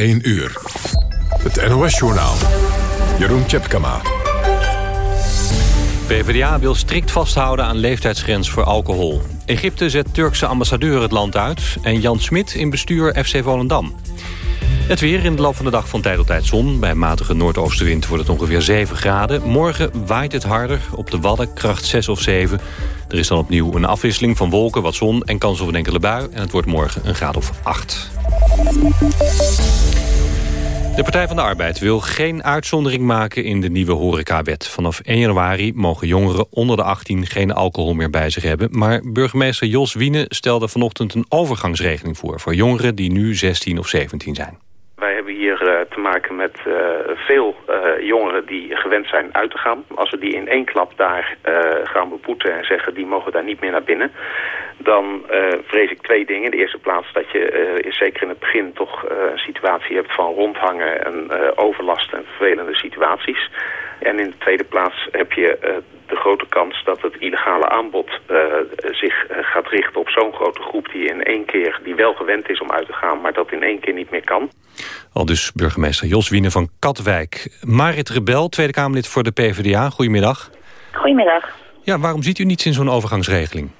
1 uur. Het NOS-journaal. Jeroen Tjepkama. PvdA wil strikt vasthouden aan leeftijdsgrens voor alcohol. Egypte zet Turkse ambassadeur het land uit... en Jan Smit in bestuur FC Volendam. Het weer in de loop van de dag van tijd tot tijd zon. Bij matige noordoostenwind wordt het ongeveer 7 graden. Morgen waait het harder, op de Wadden kracht 6 of 7. Er is dan opnieuw een afwisseling van wolken, wat zon en kans op een enkele bui. En het wordt morgen een graad of 8. De Partij van de Arbeid wil geen uitzondering maken in de nieuwe horecawet. Vanaf 1 januari mogen jongeren onder de 18 geen alcohol meer bij zich hebben. Maar burgemeester Jos Wiene stelde vanochtend een overgangsregeling voor... voor jongeren die nu 16 of 17 zijn. Hier uh, te maken met uh, veel uh, jongeren die gewend zijn uit te gaan. Als we die in één klap daar gaan beboeten en zeggen die mogen daar niet meer naar binnen... dan vrees ik twee dingen. In de eerste plaats dat je zeker in het begin toch een situatie hebt van rondhangen en overlast en vervelende situaties. En in de tweede plaats heb je de grote kans dat het illegale aanbod uh, zich gaat richten op zo'n grote groep die in één keer, die wel gewend is om uit te gaan, maar dat in één keer niet meer kan. Al dus burgemeester Jos Wiene van Katwijk. Marit Rebel, Tweede Kamerlid voor de PvdA. Goedemiddag. Goedemiddag. Ja, waarom ziet u niets in zo'n overgangsregeling?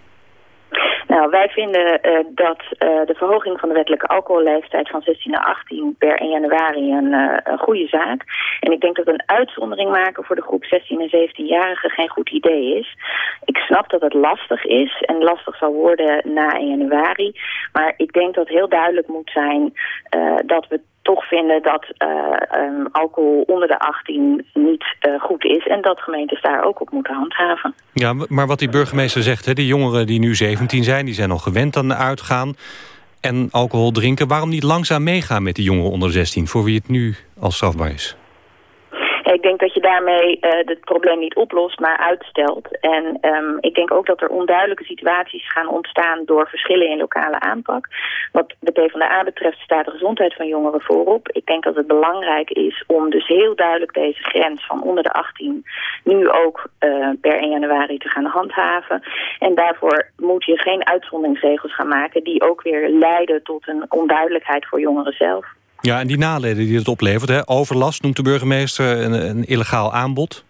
Nou, wij vinden uh, dat uh, de verhoging van de wettelijke alcoholleeftijd van 16 naar 18 per 1 januari een, uh, een goede zaak. En ik denk dat een uitzondering maken voor de groep 16 en 17-jarigen geen goed idee is. Ik snap dat het lastig is en lastig zal worden na 1 januari. Maar ik denk dat heel duidelijk moet zijn dat we toch vinden dat uh, um, alcohol onder de 18 niet uh, goed is... en dat gemeentes daar ook op moeten handhaven. Ja, maar wat die burgemeester zegt, hè, die jongeren die nu 17 zijn... die zijn al gewend aan uitgaan en alcohol drinken. Waarom niet langzaam meegaan met die jongeren onder 16... voor wie het nu al strafbaar is? Ik denk dat je daarmee uh, het probleem niet oplost, maar uitstelt. En um, ik denk ook dat er onduidelijke situaties gaan ontstaan door verschillen in lokale aanpak. Wat de PvdA betreft staat de gezondheid van jongeren voorop. Ik denk dat het belangrijk is om dus heel duidelijk deze grens van onder de 18 nu ook uh, per 1 januari te gaan handhaven. En daarvoor moet je geen uitzonderingsregels gaan maken die ook weer leiden tot een onduidelijkheid voor jongeren zelf. Ja, en die naleden die het oplevert, hè? overlast noemt de burgemeester een, een illegaal aanbod.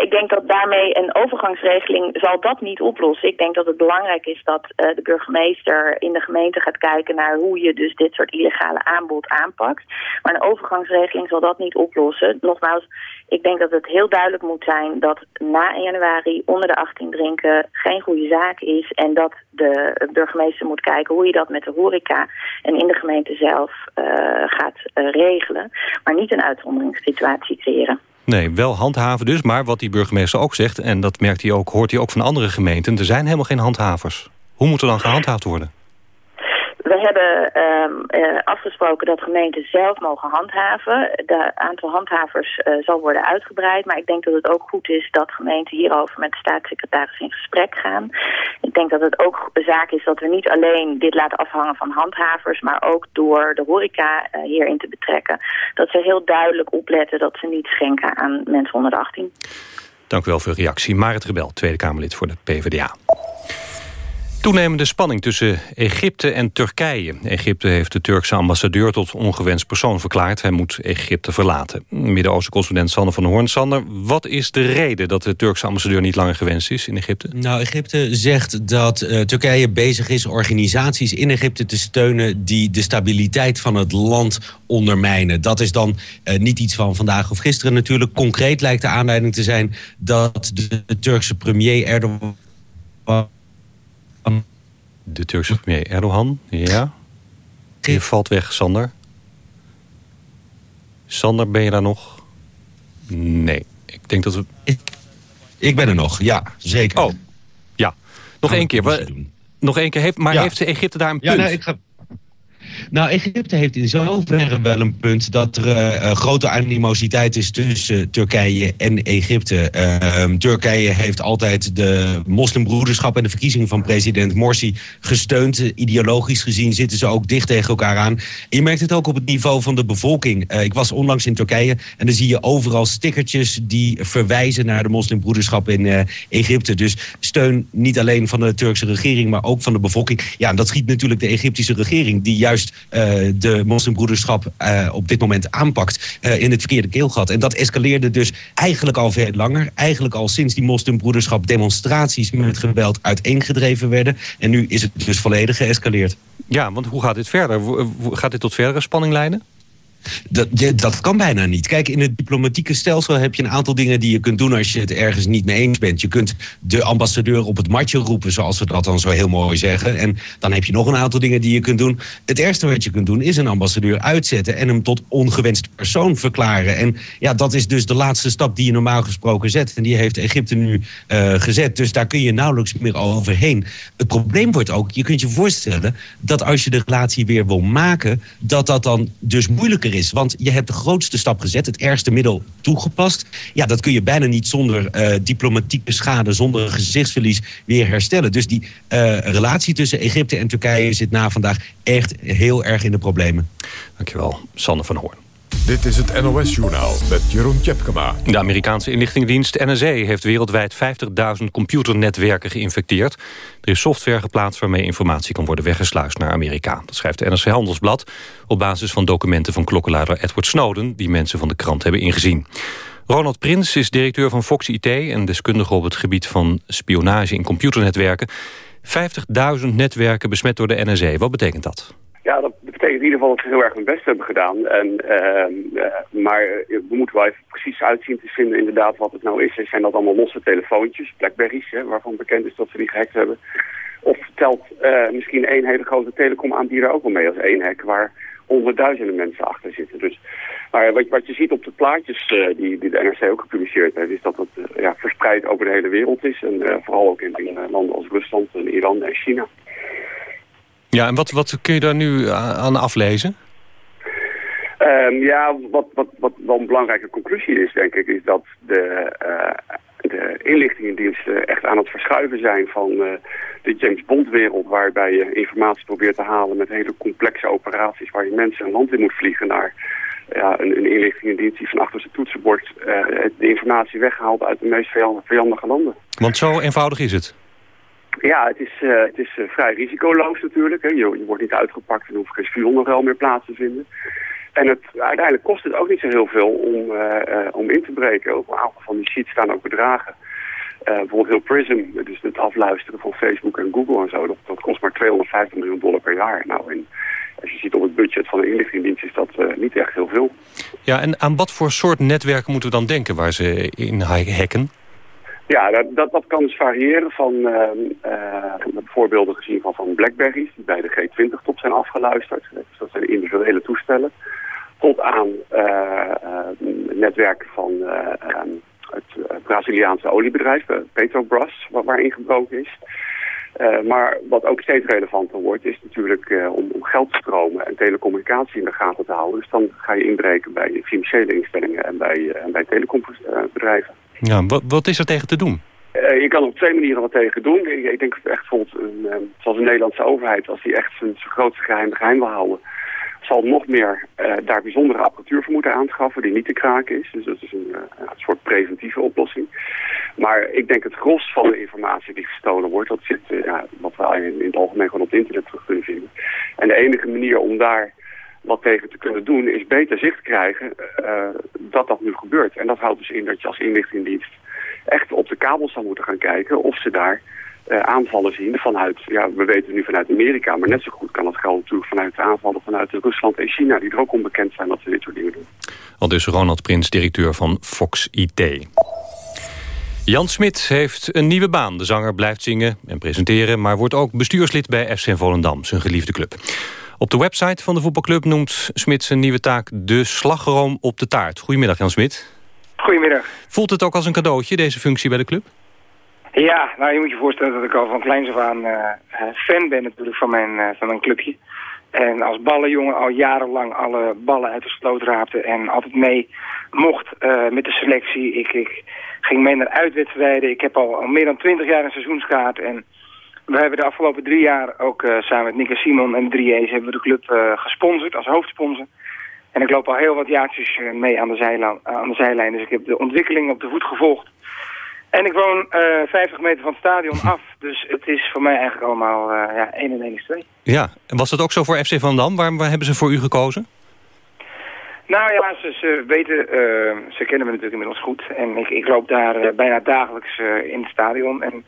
Ik denk dat daarmee een overgangsregeling zal dat niet oplossen. Ik denk dat het belangrijk is dat uh, de burgemeester in de gemeente gaat kijken naar hoe je dus dit soort illegale aanbod aanpakt. Maar een overgangsregeling zal dat niet oplossen. Nogmaals, ik denk dat het heel duidelijk moet zijn dat na 1 januari onder de 18 drinken geen goede zaak is. En dat de burgemeester moet kijken hoe je dat met de horeca en in de gemeente zelf uh, gaat uh, regelen. Maar niet een uitzonderingssituatie creëren. Nee, wel handhaven dus. Maar wat die burgemeester ook zegt... en dat merkt hij ook, hoort hij ook van andere gemeenten... er zijn helemaal geen handhavers. Hoe moet er dan gehandhaafd worden? We hebben um, uh, afgesproken dat gemeenten zelf mogen handhaven. Het aantal handhavers uh, zal worden uitgebreid. Maar ik denk dat het ook goed is dat gemeenten hierover met de staatssecretaris in gesprek gaan. Ik denk dat het ook een zaak is dat we niet alleen dit laten afhangen van handhavers... maar ook door de horeca uh, hierin te betrekken. Dat ze heel duidelijk opletten dat ze niet schenken aan mensen onder de 18. Dank u wel voor uw reactie. Marit Rebel, Tweede Kamerlid voor de PvdA. Toenemende spanning tussen Egypte en Turkije. Egypte heeft de Turkse ambassadeur tot ongewenst persoon verklaard. Hij moet Egypte verlaten. Midden-Oosten-correspondent Sander van Hoorn. Sander, wat is de reden dat de Turkse ambassadeur niet langer gewenst is in Egypte? Nou, Egypte zegt dat uh, Turkije bezig is organisaties in Egypte te steunen... die de stabiliteit van het land ondermijnen. Dat is dan uh, niet iets van vandaag of gisteren natuurlijk. Concreet lijkt de aanleiding te zijn dat de Turkse premier Erdogan de Turkse premier Erdogan, ja. Je valt weg, Sander. Sander, ben je daar nog? Nee, ik denk dat we... Ik, ik ben er nog, ja, zeker. Oh, ja. Nog één keer. Nog één keer. Heeft, maar ja. heeft Egypte daar een punt? Ja, nee, ik ga... Nou, Egypte heeft in zoverre wel een punt dat er uh, grote animositeit is tussen Turkije en Egypte. Uh, Turkije heeft altijd de moslimbroederschap en de verkiezing van president Morsi gesteund. Ideologisch gezien zitten ze ook dicht tegen elkaar aan. je merkt het ook op het niveau van de bevolking. Uh, ik was onlangs in Turkije en dan zie je overal stickertjes die verwijzen naar de moslimbroederschap in Egypte. Dus steun niet alleen van de Turkse regering, maar ook van de bevolking. Ja, en dat schiet natuurlijk de Egyptische regering, die juist juist de moslimbroederschap op dit moment aanpakt in het verkeerde keelgat. En dat escaleerde dus eigenlijk al veel langer. Eigenlijk al sinds die moslimbroederschap demonstraties met geweld uiteengedreven werden. En nu is het dus volledig geëscaleerd. Ja, want hoe gaat dit verder? Gaat dit tot verdere spanning leiden? Dat, dat kan bijna niet. Kijk, in het diplomatieke stelsel heb je een aantal dingen die je kunt doen als je het ergens niet mee eens bent. Je kunt de ambassadeur op het matje roepen, zoals we dat dan zo heel mooi zeggen. En dan heb je nog een aantal dingen die je kunt doen. Het eerste wat je kunt doen is een ambassadeur uitzetten en hem tot ongewenst persoon verklaren. En ja, dat is dus de laatste stap die je normaal gesproken zet. En die heeft Egypte nu uh, gezet. Dus daar kun je nauwelijks meer overheen. Het probleem wordt ook, je kunt je voorstellen dat als je de relatie weer wil maken, dat dat dan dus moeilijker is. Want je hebt de grootste stap gezet, het ergste middel toegepast. Ja, dat kun je bijna niet zonder uh, diplomatieke schade, zonder gezichtsverlies weer herstellen. Dus die uh, relatie tussen Egypte en Turkije zit na vandaag echt heel erg in de problemen. Dankjewel, Sander van Hoorn. Dit is het NOS-journaal met Jeroen Tjepkema. De Amerikaanse inlichtingendienst NSA heeft wereldwijd 50.000 computernetwerken geïnfecteerd. Er is software geplaatst waarmee informatie kan worden weggesluist naar Amerika. Dat schrijft de NRC Handelsblad op basis van documenten van klokkenluider Edward Snowden... die mensen van de krant hebben ingezien. Ronald Prins is directeur van Fox IT en deskundige op het gebied van spionage in computernetwerken. 50.000 netwerken besmet door de NSA. Wat betekent dat? Ja, dat betekent in ieder geval dat we heel erg hun best hebben gedaan. En, uh, uh, maar we moeten wel even precies uitzien te vinden inderdaad wat het nou is. Zijn dat allemaal losse telefoontjes, Blackberries, hè, waarvan bekend is dat ze die gehackt hebben. Of telt uh, misschien één hele grote telecomaanbieder ook wel mee als één hack waar honderdduizenden mensen achter zitten. Dus, maar wat, wat je ziet op de plaatjes die, die de NRC ook gepubliceerd heeft, is dat het ja, verspreid over de hele wereld is. En vooral ook in, in landen als Rusland en Iran en China. Ja, en wat, wat kun je daar nu aan aflezen? Um, ja, wat, wat, wat wel een belangrijke conclusie is, denk ik, is dat de, uh, de inlichtingendiensten echt aan het verschuiven zijn van uh, de James Bond-wereld, waarbij je informatie probeert te halen met hele complexe operaties, waar je mensen een land in moet vliegen naar ja, een, een inlichtingendienst die van achter zijn toetsenbord uh, de informatie weghaalt uit de meest vijandige landen. Want zo eenvoudig is het? Ja, het is, uh, het is uh, vrij risicoloos natuurlijk. Hè. Je, je, wordt niet uitgepakt en hoeft geen spionenruil meer plaats te vinden. En het, uiteindelijk kost het ook niet zo heel veel om, uh, om in te breken. Op een aantal van die sheets staan ook bedragen. bijvoorbeeld heel Prism, dus het afluisteren van Facebook en Google en zo. Dat, dat kost maar 250 miljoen dollar per jaar. Nou, en als je ziet op het budget van de inlichtingendienst is dat niet echt heel veel. Ja, en aan wat voor soort netwerken moeten we dan denken waar ze in hacken? Ja, dat, dat, kan dus variëren van uh, uh, voorbeelden gezien van, van Blackberries, die bij de G20-top zijn afgeluisterd. Dus dat zijn individuele toestellen. Tot aan uh, netwerken van ehm, het Braziliaanse oliebedrijf, Petrobras, waar, waar ingebroken is. maar wat ook steeds relevanter wordt, is natuurlijk om, om geldstromen en telecommunicatie in de gaten te houden. Dus dan ga je inbreken bij financiële instellingen en bij, en bij telecombedrijven. Ja, wat, wat is er tegen te doen? Uh, je kan op twee manieren wat tegen doen. Ik, ik denk echt bijvoorbeeld, een, uh, zoals de Nederlandse overheid, als die echt zijn, zijn grootste geheim geheim wil houden, zal nog meer uh, daar bijzondere apparatuur voor moeten aanschaffen die niet te kraken is. Dus dat is een, een soort preventieve oplossing. Maar ik denk het gros van de informatie die gestolen wordt, dat zit, ja, wat we in, in het algemeen gewoon op het internet terug kunnen vinden. En de enige manier om daar wat tegen te kunnen doen, is beter zicht krijgen uh, dat dat nu gebeurt. En dat houdt dus in dat je als inlichtingendienst echt op de kabel zou moeten gaan kijken of ze daar uh, aanvallen zien vanuit, ja, we weten nu vanuit Amerika, maar net zo goed kan het gelden natuurlijk vanuit de aanvallen vanuit Rusland en China, die er ook onbekend zijn dat ze dit soort dingen doen. Al dus Ronald Prins, directeur van Fox IT. Jan Smit heeft een nieuwe baan. De zanger blijft zingen en presenteren... maar wordt ook bestuurslid bij FC Volendam, zijn geliefde club. Op de website van de voetbalclub noemt Smit zijn nieuwe taak... de slagroom op de taart. Goedemiddag, Jan Smit. Goedemiddag. Voelt het ook als een cadeautje, deze functie bij de club? Ja, nou je moet je voorstellen dat ik al van kleins af aan uh, fan ben natuurlijk van mijn, uh, van mijn clubje. En als ballenjongen al jarenlang alle ballen uit de sloot raapte en altijd mee mocht uh, met de selectie. Ik, ik ging mee naar uitwedstrijden. Ik heb al, al meer dan twintig jaar een seizoenskaart en we hebben de afgelopen drie jaar ook uh, samen met Nick en Simon en 3E's hebben we de club uh, gesponsord als hoofdsponsor. En ik loop al heel wat jaartjes mee aan de, zijlijn, aan de zijlijn. Dus ik heb de ontwikkeling op de voet gevolgd. En ik woon 50 meter van het stadion af. Dus het is voor mij eigenlijk allemaal ja, 1 en 1 is 2. Ja, en was dat ook zo voor FC Van Dam? Waar, waar hebben ze voor u gekozen? Nou ja, ze, ze weten, ze kennen me natuurlijk inmiddels goed. En ik, ik loop daar bijna dagelijks in het stadion. En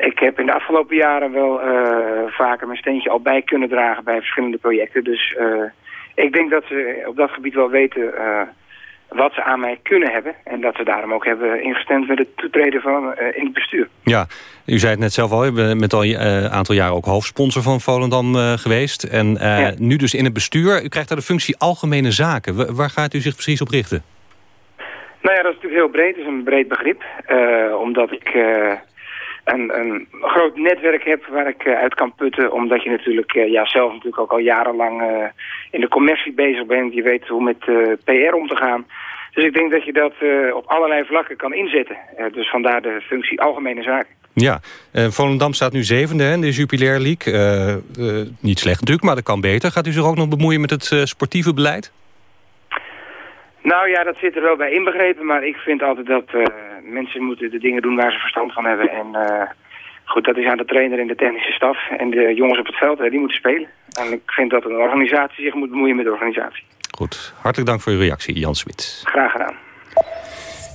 ik heb in de afgelopen jaren wel vaker mijn steentje al bij kunnen dragen bij verschillende projecten. Dus ik denk dat ze op dat gebied wel weten wat ze aan mij kunnen hebben. En dat ze daarom ook hebben ingestemd met het toetreden van, uh, in het bestuur. Ja, u zei het net zelf al, u bent met al een uh, aantal jaren ook hoofdsponsor van Volendam uh, geweest. En ja. nu dus in het bestuur. U krijgt daar de functie Algemene Zaken. waar gaat u zich precies op richten? Nou ja, dat is natuurlijk heel breed. Het is een breed begrip. omdat ik een, een groot netwerk heb waar ik uh, uit kan putten. Omdat je natuurlijk uh, ja, zelf natuurlijk ook al jarenlang uh, in de commercie bezig bent. Je weet hoe met PR om te gaan. Dus ik denk dat je dat op allerlei vlakken kan inzetten. dus vandaar de functie algemene zaken. Ja, Volendam staat nu zevende in de Jupiler League. niet slecht natuurlijk, maar dat kan beter. Gaat u zich ook nog bemoeien met het sportieve beleid? Nou ja, dat zit er wel bij inbegrepen. Maar ik vind altijd dat mensen moeten de dingen doen waar ze verstand van hebben. En uh, goed, dat is aan de trainer en de technische staf. En de jongens op het veld, hè, die moeten spelen. En ik vind dat een organisatie zich moet bemoeien met de organisatie. Goed, hartelijk dank voor uw reactie, Jan Smit. Graag gedaan.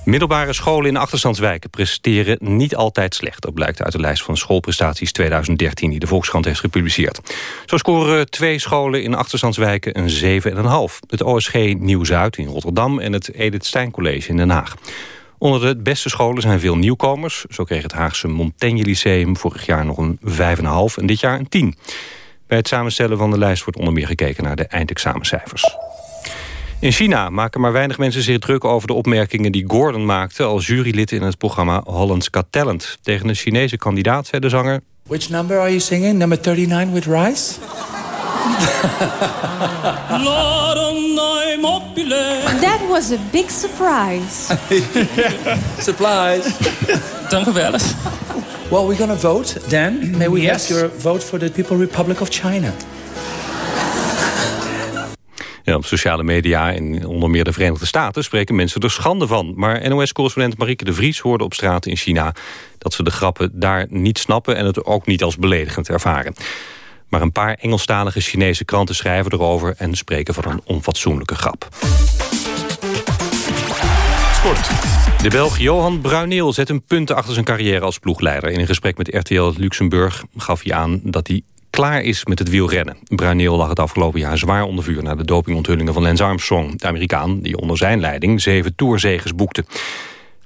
Middelbare scholen in achterstandswijken presteren niet altijd slecht. Dat blijkt uit de lijst van schoolprestaties 2013 die de Volkskrant heeft gepubliceerd. Zo scoren twee scholen in achterstandswijken een 7,5. Het OSG Nieuw-Zuid in Rotterdam en het Edith Stein College in Den Haag. Onder de beste scholen zijn veel nieuwkomers. Zo kreeg het Haagse Montaigne Lyceum vorig jaar nog een 5,5 en dit jaar een 10. Bij het samenstellen van de lijst wordt onder meer gekeken naar de eindexamencijfers. In China maken maar weinig mensen zich druk over de opmerkingen die Gordon maakte als jurylid in het programma Holland's Got Talent. Tegen een Chinese kandidaat zei de zanger... Which number are you singing? Number 39 with rice? That was a big surprise. Surprise. Dank u wel. Well, we're gonna vote, Dan. May we yes. have your vote for the People Republic of China? Op sociale media in onder meer de Verenigde Staten spreken mensen er schande van. Maar NOS-correspondent Marieke de Vries hoorde op straat in China... dat ze de grappen daar niet snappen en het ook niet als beledigend ervaren. Maar een paar Engelstalige Chinese kranten schrijven erover... en spreken van een onfatsoenlijke grap. Sport. De Belg Johan Bruineel zet een punten achter zijn carrière als ploegleider. In een gesprek met RTL Luxemburg gaf hij aan dat hij klaar is met het wielrennen. Bruineel lag het afgelopen jaar zwaar onder vuur... na de dopingonthullingen van Lance Armstrong, de Amerikaan... die onder zijn leiding zeven toerzeges boekte.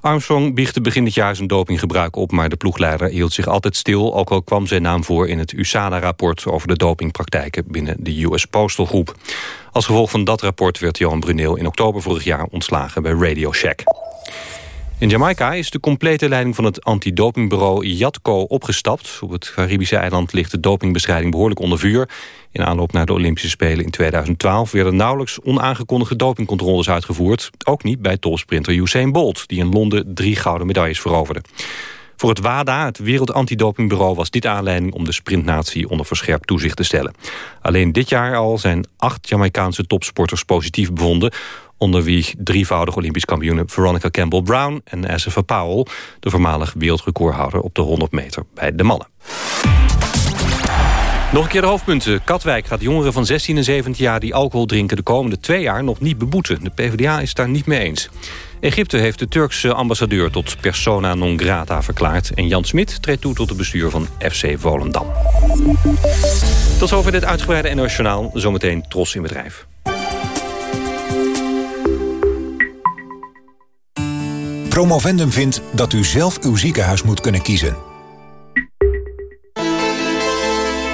Armstrong biechtte begin dit jaar zijn dopinggebruik op... maar de ploegleider hield zich altijd stil... ook al kwam zijn naam voor in het USADA-rapport... over de dopingpraktijken binnen de US Postal Groep. Als gevolg van dat rapport werd Johan Bruneel in oktober vorig jaar ontslagen bij Radio Shack. In Jamaica is de complete leiding van het antidopingbureau JATCO opgestapt. Op het Caribische eiland ligt de dopingbestrijding behoorlijk onder vuur. In aanloop naar de Olympische Spelen in 2012 werden nauwelijks onaangekondigde dopingcontroles uitgevoerd. Ook niet bij topsprinter Usain Bolt, die in Londen drie gouden medailles veroverde. Voor het WADA, het Wereld Antidopingbureau, was dit aanleiding om de sprintnatie onder verscherpt toezicht te stellen. Alleen dit jaar al zijn acht Jamaicaanse topsporters positief bevonden onder wie drievoudig Olympisch kampioen Veronica Campbell-Brown... en Assefa Powell, de voormalig wereldrecordhouder op de 100 meter bij de mannen. Nog een keer de hoofdpunten. Katwijk gaat jongeren van 16 en 17 jaar die alcohol drinken... de komende twee jaar nog niet beboeten. De PvdA is daar niet mee eens. Egypte heeft de Turkse ambassadeur tot persona non grata verklaard... en Jan Smit treedt toe tot het bestuur van FC Volendam. Tot zover dit uitgebreide Journaal. Zometeen Tros in bedrijf. Promovendum vindt dat u zelf uw ziekenhuis moet kunnen kiezen.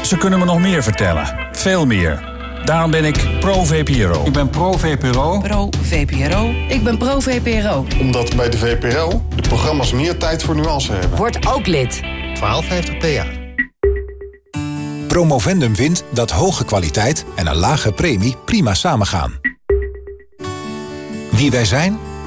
Ze kunnen me nog meer vertellen. Veel meer. Daarom ben ik pro-VPRO. Ik ben pro-VPRO. Pro-VPRO. Ik ben pro-VPRO. Omdat bij de VPRO de programma's meer tijd voor nuance hebben. Word ook lid. 1250 PA. Promovendum vindt dat hoge kwaliteit en een lage premie prima samengaan. Wie wij zijn?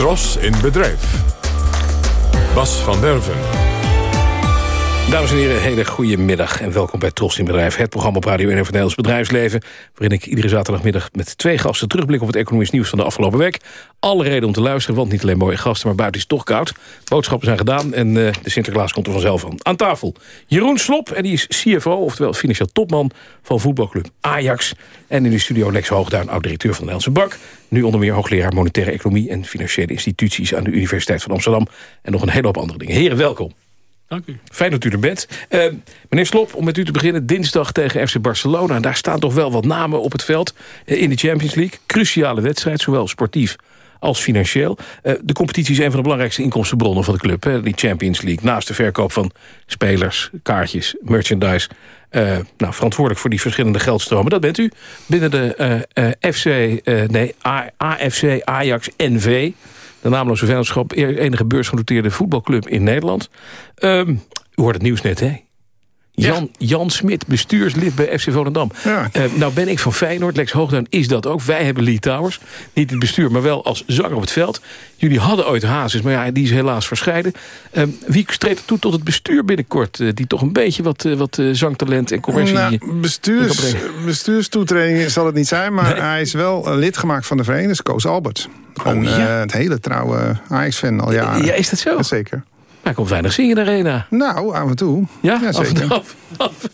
Tros in bedrijf. Bas van Derven. Dames en heren, hele goede middag en welkom bij Tros in Bedrijf. Het programma op Radio 1 van Nederlands Bedrijfsleven... waarin ik iedere zaterdagmiddag met twee gasten terugblik op het economisch nieuws van de afgelopen week. Alle reden om te luisteren, want niet alleen mooie gasten, maar buiten is het toch koud. Boodschappen zijn gedaan en uh, de Sinterklaas komt er vanzelf aan. Aan tafel Jeroen Slop, en die is CFO, oftewel financieel topman van voetbalclub Ajax. En in de studio Lex Hoogduin, oud-directeur van de Nederlandse Bank. Nu onder meer hoogleraar monetaire economie en financiële instituties... aan de Universiteit van Amsterdam. En nog een hele hoop andere dingen. Heren, welkom. Fijn dat u er bent. Uh, meneer Slop, om met u te beginnen. Dinsdag tegen FC Barcelona. Daar staan toch wel wat namen op het veld uh, in de Champions League. Cruciale wedstrijd, zowel sportief als financieel. Uh, de competitie is een van de belangrijkste inkomstenbronnen van de club. Hè, die Champions League. Naast de verkoop van spelers, kaartjes, merchandise. nou, verantwoordelijk voor die verschillende geldstromen. Dat bent u. Binnen de FC, nee, AFC, Ajax, NV de naamloze vennootschap, enige beursgenoteerde voetbalclub in Nederland. Um, u hoort het nieuws net, hè? Jan, Jan Smit, bestuurslid bij FC Volendam. Ja. Uh, nou ben ik van Feyenoord, Lex Hoogduin is dat ook. Wij hebben Lee Towers, niet in het bestuur, maar wel als zanger op het veld. Jullie hadden ooit Hazes, maar ja, die is helaas verscheiden. Uh, wie streedt er toe tot het bestuur binnenkort? Uh, die toch een beetje wat, wat zangtalent en commercie... Nou, bestuurs, bestuurstoetreding zal het niet zijn, maar nee. hij is wel lid gemaakt van de vereniging, dus Koos Albert. Oh, een, ja? het hele trouwe Ajax-fan al jaren. Ja, is dat zo? Zeker. Hij komt weinig zingen in de arena. Nou, af en toe. Ja, ja zeker. Af,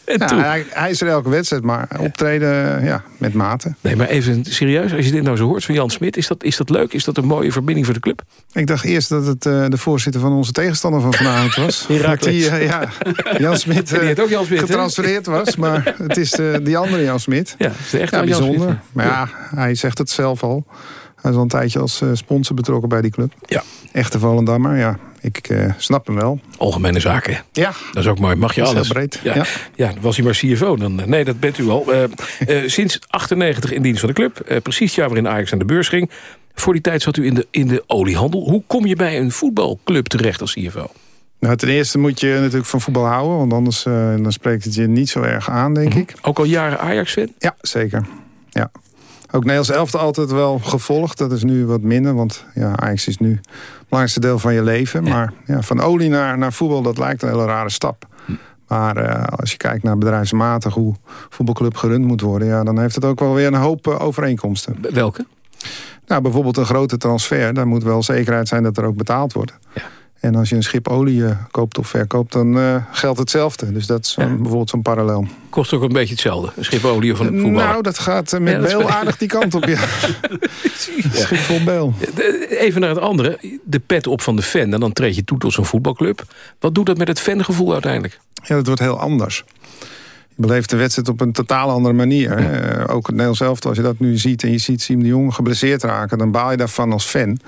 en ja, toe. Hij, hij, is er elke wedstrijd, maar optreden ja, met mate. Nee, maar even serieus, als je dit nou zo hoort van Jan Smit... is dat, is dat leuk? Is dat een mooie verbinding voor de club? Ik dacht eerst dat het uh, de voorzitter van onze tegenstander van vanavond was. die, uh, ja, Jan Smit uh, ook Jan Smit, getransfereerd was. Maar het is die andere Jan Smit. Ja, het is echt ja, bijzonder. Smit. Maar ja, hij zegt het zelf al. Hij is al een tijdje als sponsor betrokken bij die club. Ja. Echte Volendammer, ja. Ik uh, snap hem wel. Algemene zaken. Ja. Dat is ook mooi. Mag je dat alles? Breed. Ja. Ja. was hij maar CFO. Dan, nee, dat bent u al. Uh, uh, sinds 98 in dienst van de club. precies het jaar waarin Ajax aan de beurs ging. Voor die tijd zat u in de, in de oliehandel. Hoe kom je bij een voetbalclub terecht als CFO? Nou, ten eerste moet je natuurlijk van voetbal houden. Want anders dan spreekt het je niet zo erg aan, denk Mhm. ik. Ook al jaren Ajax-fan? Ja, zeker. Ja. Ook Nederlands elftal altijd wel gevolgd. Dat is nu wat minder, want ja, Ajax is nu het belangrijkste deel van je leven. Ja. Maar ja, van olie naar, naar voetbal, dat lijkt een hele rare stap. Hm. Maar uh, als je kijkt naar bedrijfsmatig hoe voetbalclub gerund moet worden... Ja, dan heeft het ook wel weer een hoop uh, overeenkomsten. Welke? Nou, bijvoorbeeld een grote transfer. Daar moet wel zekerheid zijn dat er ook betaald wordt. Ja. En als je een schip olie uh, koopt of verkoopt, dan uh, geldt hetzelfde. Dus dat is ja. bijvoorbeeld zo'n parallel. Kost ook een beetje hetzelfde, een schip olie of een voetbal? Nou, dat gaat uh, met ja, Beel aardig die kant op, ja. schip vol Beel. Even naar het andere, de pet op van de fan. En dan treed je toe tot zo'n voetbalclub. Wat doet dat met het fangevoel uiteindelijk? Ja, dat wordt heel anders. Je beleeft de wedstrijd op een totaal andere manier. Ook het Nederlands elftal, als je dat nu ziet... en je ziet Siem de Jong geblesseerd raken... dan baal je daarvan als fan...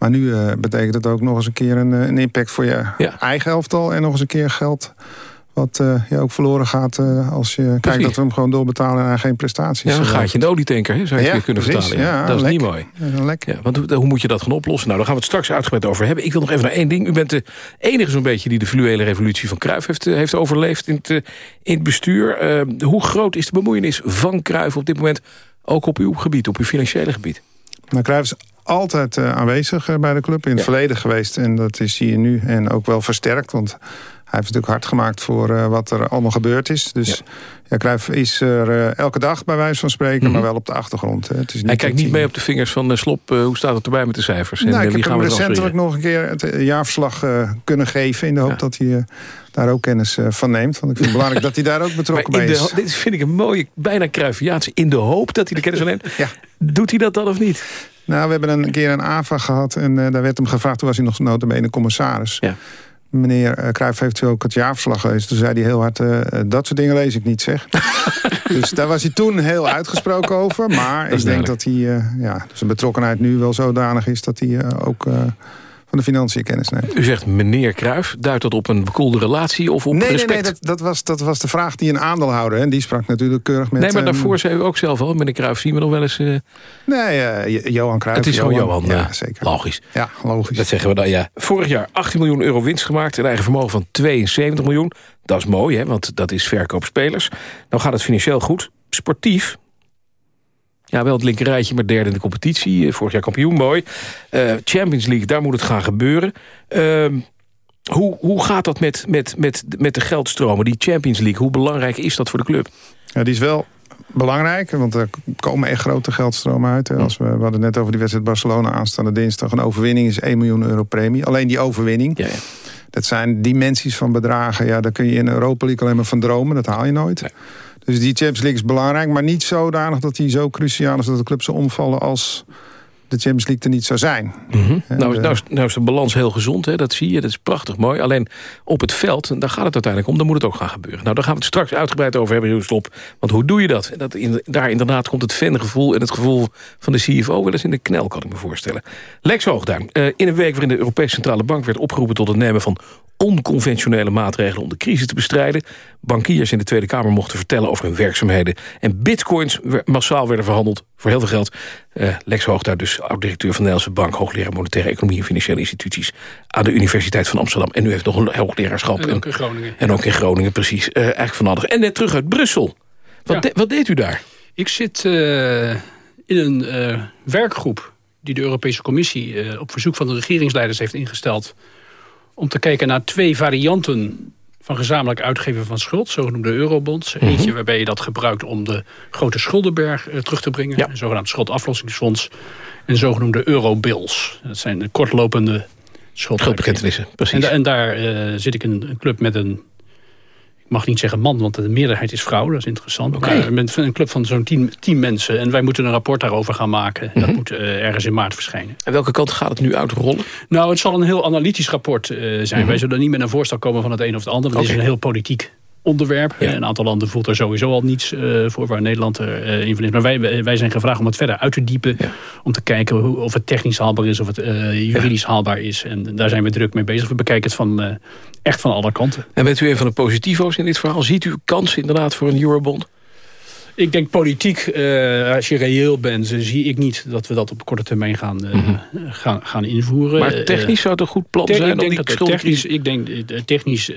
Maar nu uh, betekent het ook nog eens een keer een, een impact voor je ja. eigen elftal. En nog eens een keer geld wat uh, je ook verloren gaat uh, als je precies. kijkt dat we hem gewoon doorbetalen en geen prestaties. Ja, dan gaat je in de olietanker, hè, zou je ja, het kunnen precies, vertalen. Ja, dat is lek. niet mooi. Ja, lekker. Ja, want hoe, hoe, moet je dat gaan oplossen? Nou, daar gaan we het straks uitgebreid over hebben. Ik wil nog even naar één ding. U bent de enige zo'n beetje die de fluwele revolutie van Cruijff heeft, heeft overleefd in het, in het bestuur. Uh, hoe groot is de bemoeienis van Cruijff op dit moment ook op uw gebied, op uw financiële gebied? Nou, Cruijff is altijd uh, aanwezig uh, bij de club. In het ja. verleden geweest. En dat is hier nu. En ook wel versterkt. Want hij heeft natuurlijk hard gemaakt voor uh, wat er allemaal gebeurd is. Dus ja. ja Cruijff is er elke dag bij wijze van spreken. Mm -hmm. Maar wel op de achtergrond. Hè. Het is niet hij kijkt niet mee op de vingers van Slop. hoe staat het erbij met de cijfers? Nou, en, ik heb gaan hem recentelijk nog een keer het jaarverslag kunnen geven. In de hoop ja. dat hij daar ook kennis van neemt. Want ik vind het belangrijk dat hij daar ook betrokken bij is. Dit vind ik een mooie, bijna Cruyffiaanse. In de hoop dat hij de kennis van neemt. ja. Doet hij dat dan of niet? Nou, we hebben een keer een AVA gehad en uh, daar werd hem gevraagd... toen was hij nog notabene commissaris. Ja. Meneer uh, Cruijff heeft u ook het jaarverslag gelezen. Toen zei hij heel hard, uh, dat soort dingen lees ik niet, zeg. dus daar was hij toen heel uitgesproken over. Maar ik denk dat hij, ja, zijn betrokkenheid nu wel zodanig is... dat hij ook van de financiën kennis neemt. U zegt meneer Cruijff, duidt dat op een bekoelde relatie of op nee, respect? Nee, nee, dat, dat, was, dat was de vraag die een aandeelhouder... en die sprak natuurlijk keurig met... Nee, maar daarvoor um, zei u ook zelf al, meneer Cruijff, zien we nog wel eens... Uh... Nee, uh, Johan Cruijff. Het is gewoon Johan, ja, ja, zeker. Logisch. Ja, logisch. Dat zeggen we dan, ja. Vorig jaar 18 miljoen euro winst gemaakt, een eigen vermogen van 72 miljoen. Dat is mooi, hè, want dat is verkoop spelers. Nou gaat het financieel goed. Sportief Ja, wel het linkerrijtje, maar derde in de competitie. Eh, Vorig jaar kampioen, mooi. Uh, Champions League, daar moet het gaan gebeuren. Uh, hoe, hoe gaat dat met, met, met, met de geldstromen, die Champions League? Hoe belangrijk is dat voor de club? Ja, die is wel belangrijk, want er komen echt grote geldstromen uit. Hè. Als we, we hadden net over die wedstrijd Barcelona aanstaande dinsdag. Een overwinning is 1 miljoen euro premie. Alleen die overwinning. Ja, ja. Dat zijn dimensies van bedragen. Ja, daar kun je in Europa League alleen maar van dromen. Dat haal je nooit. Dus die Champions League is belangrijk. Maar niet zodanig dat die zo cruciaal is dat de clubs omvallen als de Champions League er niet zou zijn. Mm -hmm. nou, nou, is, nou, is, de balans heel gezond, hè? dat zie je, dat is prachtig mooi. Alleen op het veld, daar gaat het uiteindelijk om, dan moet het ook gaan gebeuren. Nou, daar gaan we het straks uitgebreid over hebben, Slop. Want hoe doe je dat? dat in, daar inderdaad komt het fangevoel en het gevoel van de CFO wel eens in de knel, kan ik me voorstellen. Lex Hoogduin, uh, in een week waarin de Europese Centrale Bank werd opgeroepen tot het nemen van onconventionele maatregelen om de crisis te bestrijden. Bankiers in de Tweede Kamer mochten vertellen over hun werkzaamheden. En bitcoins massaal werden verhandeld voor heel veel geld. Uh, Lex Hoogduin, dus oud-directeur van de Nederlandse Bank... hoogleraar monetaire economie en financiële instituties... aan de Universiteit van Amsterdam. En nu heeft nog een hoogleraarschap. En ook in Groningen. En ook in Groningen, precies. Uh, eigenlijk van alles. En net terug uit Brussel. Wat, ja. de, wat deed u daar? Ik zit uh, in een werkgroep die de Europese Commissie... op verzoek van de regeringsleiders heeft ingesteld om te kijken naar twee varianten van gezamenlijk uitgeven van schuld, zogenoemde eurobonds. Mm -hmm. Eentje waarbij je dat gebruikt om de grote schuldenberg uh, terug te brengen. Ja. Een zogenaamd schuldaflossingsfonds. En zogenoemde eurobills. Dat zijn de kortlopende schuldbekentenissen. Precies. En, en daar uh, zit ik in een club met een mag niet zeggen man, want de meerderheid is vrouw. Dat is interessant. Okay. Maar met een club van zo'n tien, tien, mensen. En wij moeten een rapport daarover gaan maken. Mm -hmm. Dat moet uh, ergens in maart verschijnen. En welke kant gaat het nu uitrollen? Nou, het zal een heel analytisch rapport uh, zijn. Mm -hmm. Wij zullen niet met een voorstel komen van het een of het ander. Want okay. het is een heel politiek onderwerp. Ja. Een aantal landen voelt er sowieso al niets uh, voor waar Nederland er uh, een van is. Maar wij, wij zijn gevraagd om het verder uit te diepen. Ja. Om te kijken hoe, of het technisch haalbaar is, of het uh, juridisch ja. haalbaar is. En daar zijn we druk mee bezig. We bekijken het van, echt van alle kanten. En bent u een van de positivo's in dit verhaal? Ziet u kans inderdaad voor een eurobond? Ik denk politiek, uh, als je reëel bent, zie ik niet dat we dat op korte termijn gaan, uh, mm -hmm. gaan, gaan invoeren. Maar technisch zou het een goed plan zijn? Ik denk, dat technisch, ik denk, technisch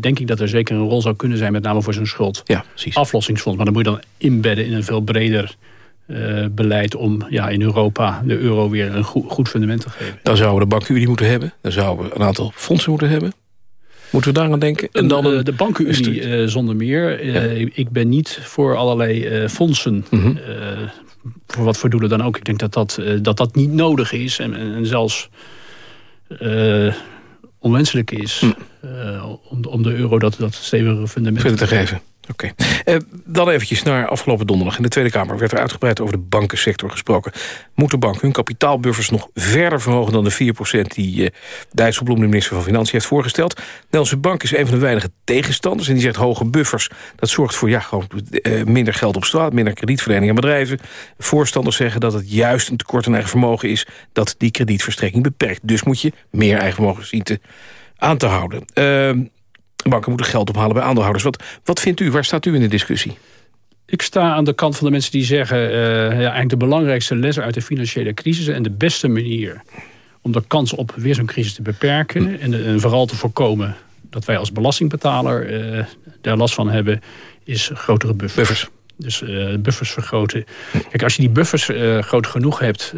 denk ik dat er zeker een rol zou kunnen zijn, met name voor zo'n schuld. Ja, precies. Aflossingsfonds, maar dan moet je dan inbedden in een veel breder beleid om ja, in Europa de euro weer een goed, goed fundament te geven. Dan zouden we de bankenunie moeten hebben. Dan zouden we een aantal fondsen moeten hebben. Moeten we daar aan denken? En dan een, de bankenunie uh, zonder meer. Ja. Ik ben niet voor allerlei fondsen. Mm -hmm. voor wat voor doelen dan ook. Ik denk dat dat, dat, dat niet nodig is. En, en zelfs onwenselijk is. Mm. om, om de euro dat, dat stevige fundament te geven. Oké. Uh, dan eventjes naar afgelopen donderdag. In de Tweede Kamer werd er uitgebreid over de bankensector gesproken. Moet de bank hun kapitaalbuffers nog verder verhogen... dan de 4% die uh, Dijsselbloem, de minister van Financiën, heeft voorgesteld? Nederlandse Bank is een van de weinige tegenstanders... en die zegt hoge buffers, dat zorgt voor ja, gewoon, uh, minder geld op straat... minder kredietverlening aan bedrijven. Voorstanders zeggen dat het juist een tekort aan eigen vermogen is... dat die kredietverstrekking beperkt. Dus moet je meer eigen vermogen zien te, aan te houden. Banken moeten geld ophalen bij aandeelhouders. Wat, wat vindt u? Waar staat u in de discussie? Ik sta aan de kant van de mensen die zeggen... Uh, ja, eigenlijk de belangrijkste les uit de financiële crisis... en de beste manier om de kans op weer zo'n crisis te beperken... Hm. En, en, vooral te voorkomen dat wij als belastingbetaler uh, daar last van hebben... is grotere buffers. buffers. Dus uh, buffers vergroten. Kijk, als je die buffers groot genoeg hebt...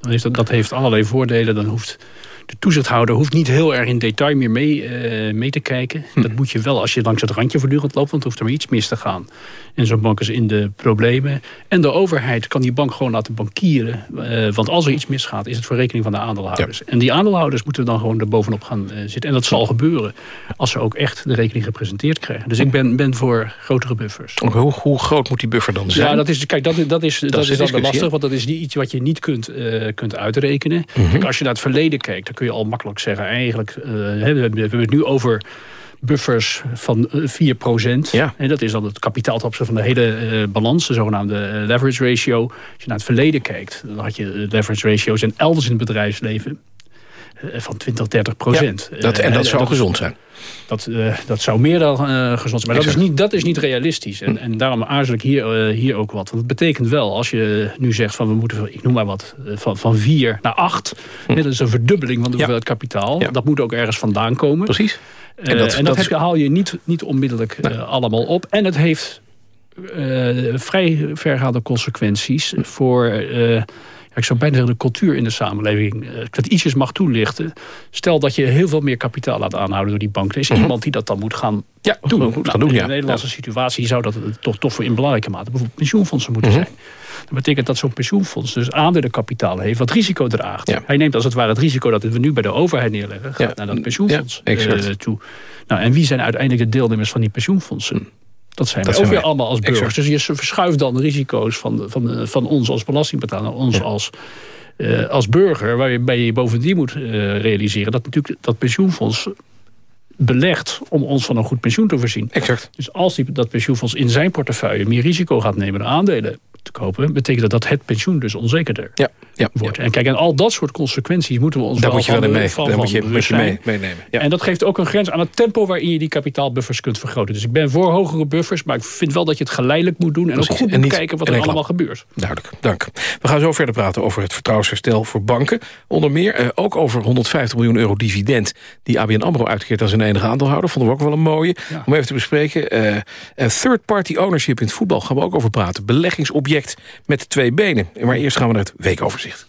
dan heeft dat, dat heeft allerlei voordelen. Dan hoeft de toezichthouder hoeft niet heel erg in detail meer mee, uh, mee te kijken. Hm. Dat moet je wel als je langs het randje voortdurend loopt, want er hoeft er maar iets mis te gaan. En zo'n bank is in de problemen. En de overheid kan die bank gewoon laten bankieren. Uh, want als er iets misgaat, is het voor rekening van de aandeelhouders. Ja. En die aandeelhouders moeten dan gewoon er bovenop gaan uh, zitten. En dat zal gebeuren als ze ook echt de rekening gepresenteerd krijgen. Dus ik ben, ben voor grotere buffers. Hoe, hoe groot moet die buffer dan zijn? Ja, dat is, kijk, dat, dat is, dat, dat is, is dan lastig, want dat is niet iets wat je niet kunt, kunt uitrekenen. -hmm. kijk, als je naar het verleden kijkt, dan kun je al makkelijk zeggen... eigenlijk, uh, we hebben het nu over buffers van 4 procent. Ja. En dat is dan het kapitaaltopsen van de hele uh, balans, de zogenaamde leverage ratio. Als je naar het verleden kijkt, dan had je leverage ratio's en elders in het bedrijfsleven van 20, 30 procent. Ja, dat, en dat zou dat gezond zijn. Dat, uh, dat zou meer dan gezond zijn. Maar dat is, niet, dat is niet realistisch. En, en daarom aarzel ik hier, hier ook wat. Want het betekent wel, als je nu zegt van we moeten, ik noem maar wat, van, van vier naar acht. Hm. Dat is een verdubbeling van de hoeveelheid ja. kapitaal. Ja. Dat moet ook ergens vandaan komen. Precies. En dat, en dat, dat heb, haal je niet, niet onmiddellijk allemaal op. En het heeft uh, vrij vergaande consequenties voor... Uh, ik zou bijna zeggen de cultuur in de samenleving. Uh, dat ietsjes mag toelichten. Stel dat je heel veel meer kapitaal laat aanhouden door die bank. Er is Mhm. iemand die dat dan moet gaan ja, doen. Moet gaan doen in ja. de Nederlandse situatie zou dat toch, toch voor in belangrijke mate bijvoorbeeld pensioenfondsen moeten Mhm. zijn. Dat betekent dat zo'n pensioenfonds dus aandelenkapitaal heeft wat risico draagt. Hij neemt als het ware het risico dat we nu bij de overheid neerleggen, gaat naar dat pensioenfonds eh, toe. Nou, en wie zijn uiteindelijk de deelnemers van die pensioenfondsen? Dat zijn Dat wij ook weer allemaal als burgers. Exact. Dus je verschuift dan de risico's van, van, van ons als belastingbetaler, ons als, eh, als burger, waarbij je bovendien moet eh, realiseren dat natuurlijk dat pensioenfonds belegt om ons van een goed pensioen te voorzien. Exact. Dus als die, dat pensioenfonds in zijn portefeuille meer risico gaat nemen door aandelen te kopen, betekent dat dat het pensioen dus onzekerder ja, ja, wordt. En kijk, en al dat soort consequenties moeten we ons Daar wel moet je wel mee. van, Daar moet je, moet je mee, meenemen. En dat geeft ook een grens aan het tempo waarin je die kapitaalbuffers kunt vergroten. Dus ik ben voor hogere buffers, maar ik vind wel dat je het geleidelijk moet doen. En Precies. ook goed En moet kijken wat er allemaal klap. gebeurt. Duidelijk, dank. We gaan zo verder praten over het vertrouwensherstel voor banken. Onder meer eh, ook over 150 miljoen euro dividend... die ABN AMRO uitkeert aan zijn enige aandeelhouder. Vonden we ook wel een mooie. Om even te bespreken. eh, eh, Third-party ownership in het voetbal gaan we ook over praten. Beleggingsobject met twee benen. Maar eerst gaan we naar het weekoverzicht.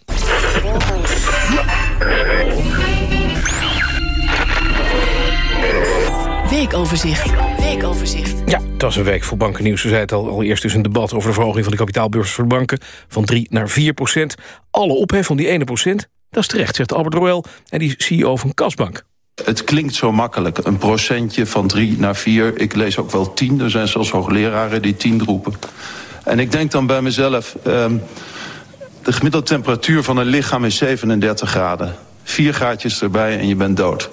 Weekoverzicht. Weekoverzicht. Ja, het was een week voor bankennieuws. We zeiden het al, allereerst dus een debat over de verhoging van de kapitaalbeurs voor de banken. Van 3 naar 4 procent. Alle ophef van die ene procent. Dat is terecht, zegt Albert Roel. En die is CEO van Kasbank. Het klinkt zo makkelijk, een procentje van 3 naar 4. Ik lees ook wel 10, er zijn zelfs hoogleraren die 10 roepen. En ik denk dan bij mezelf... Um, de gemiddelde temperatuur van een lichaam is 37 graden. Vier gaatjes erbij en je bent dood.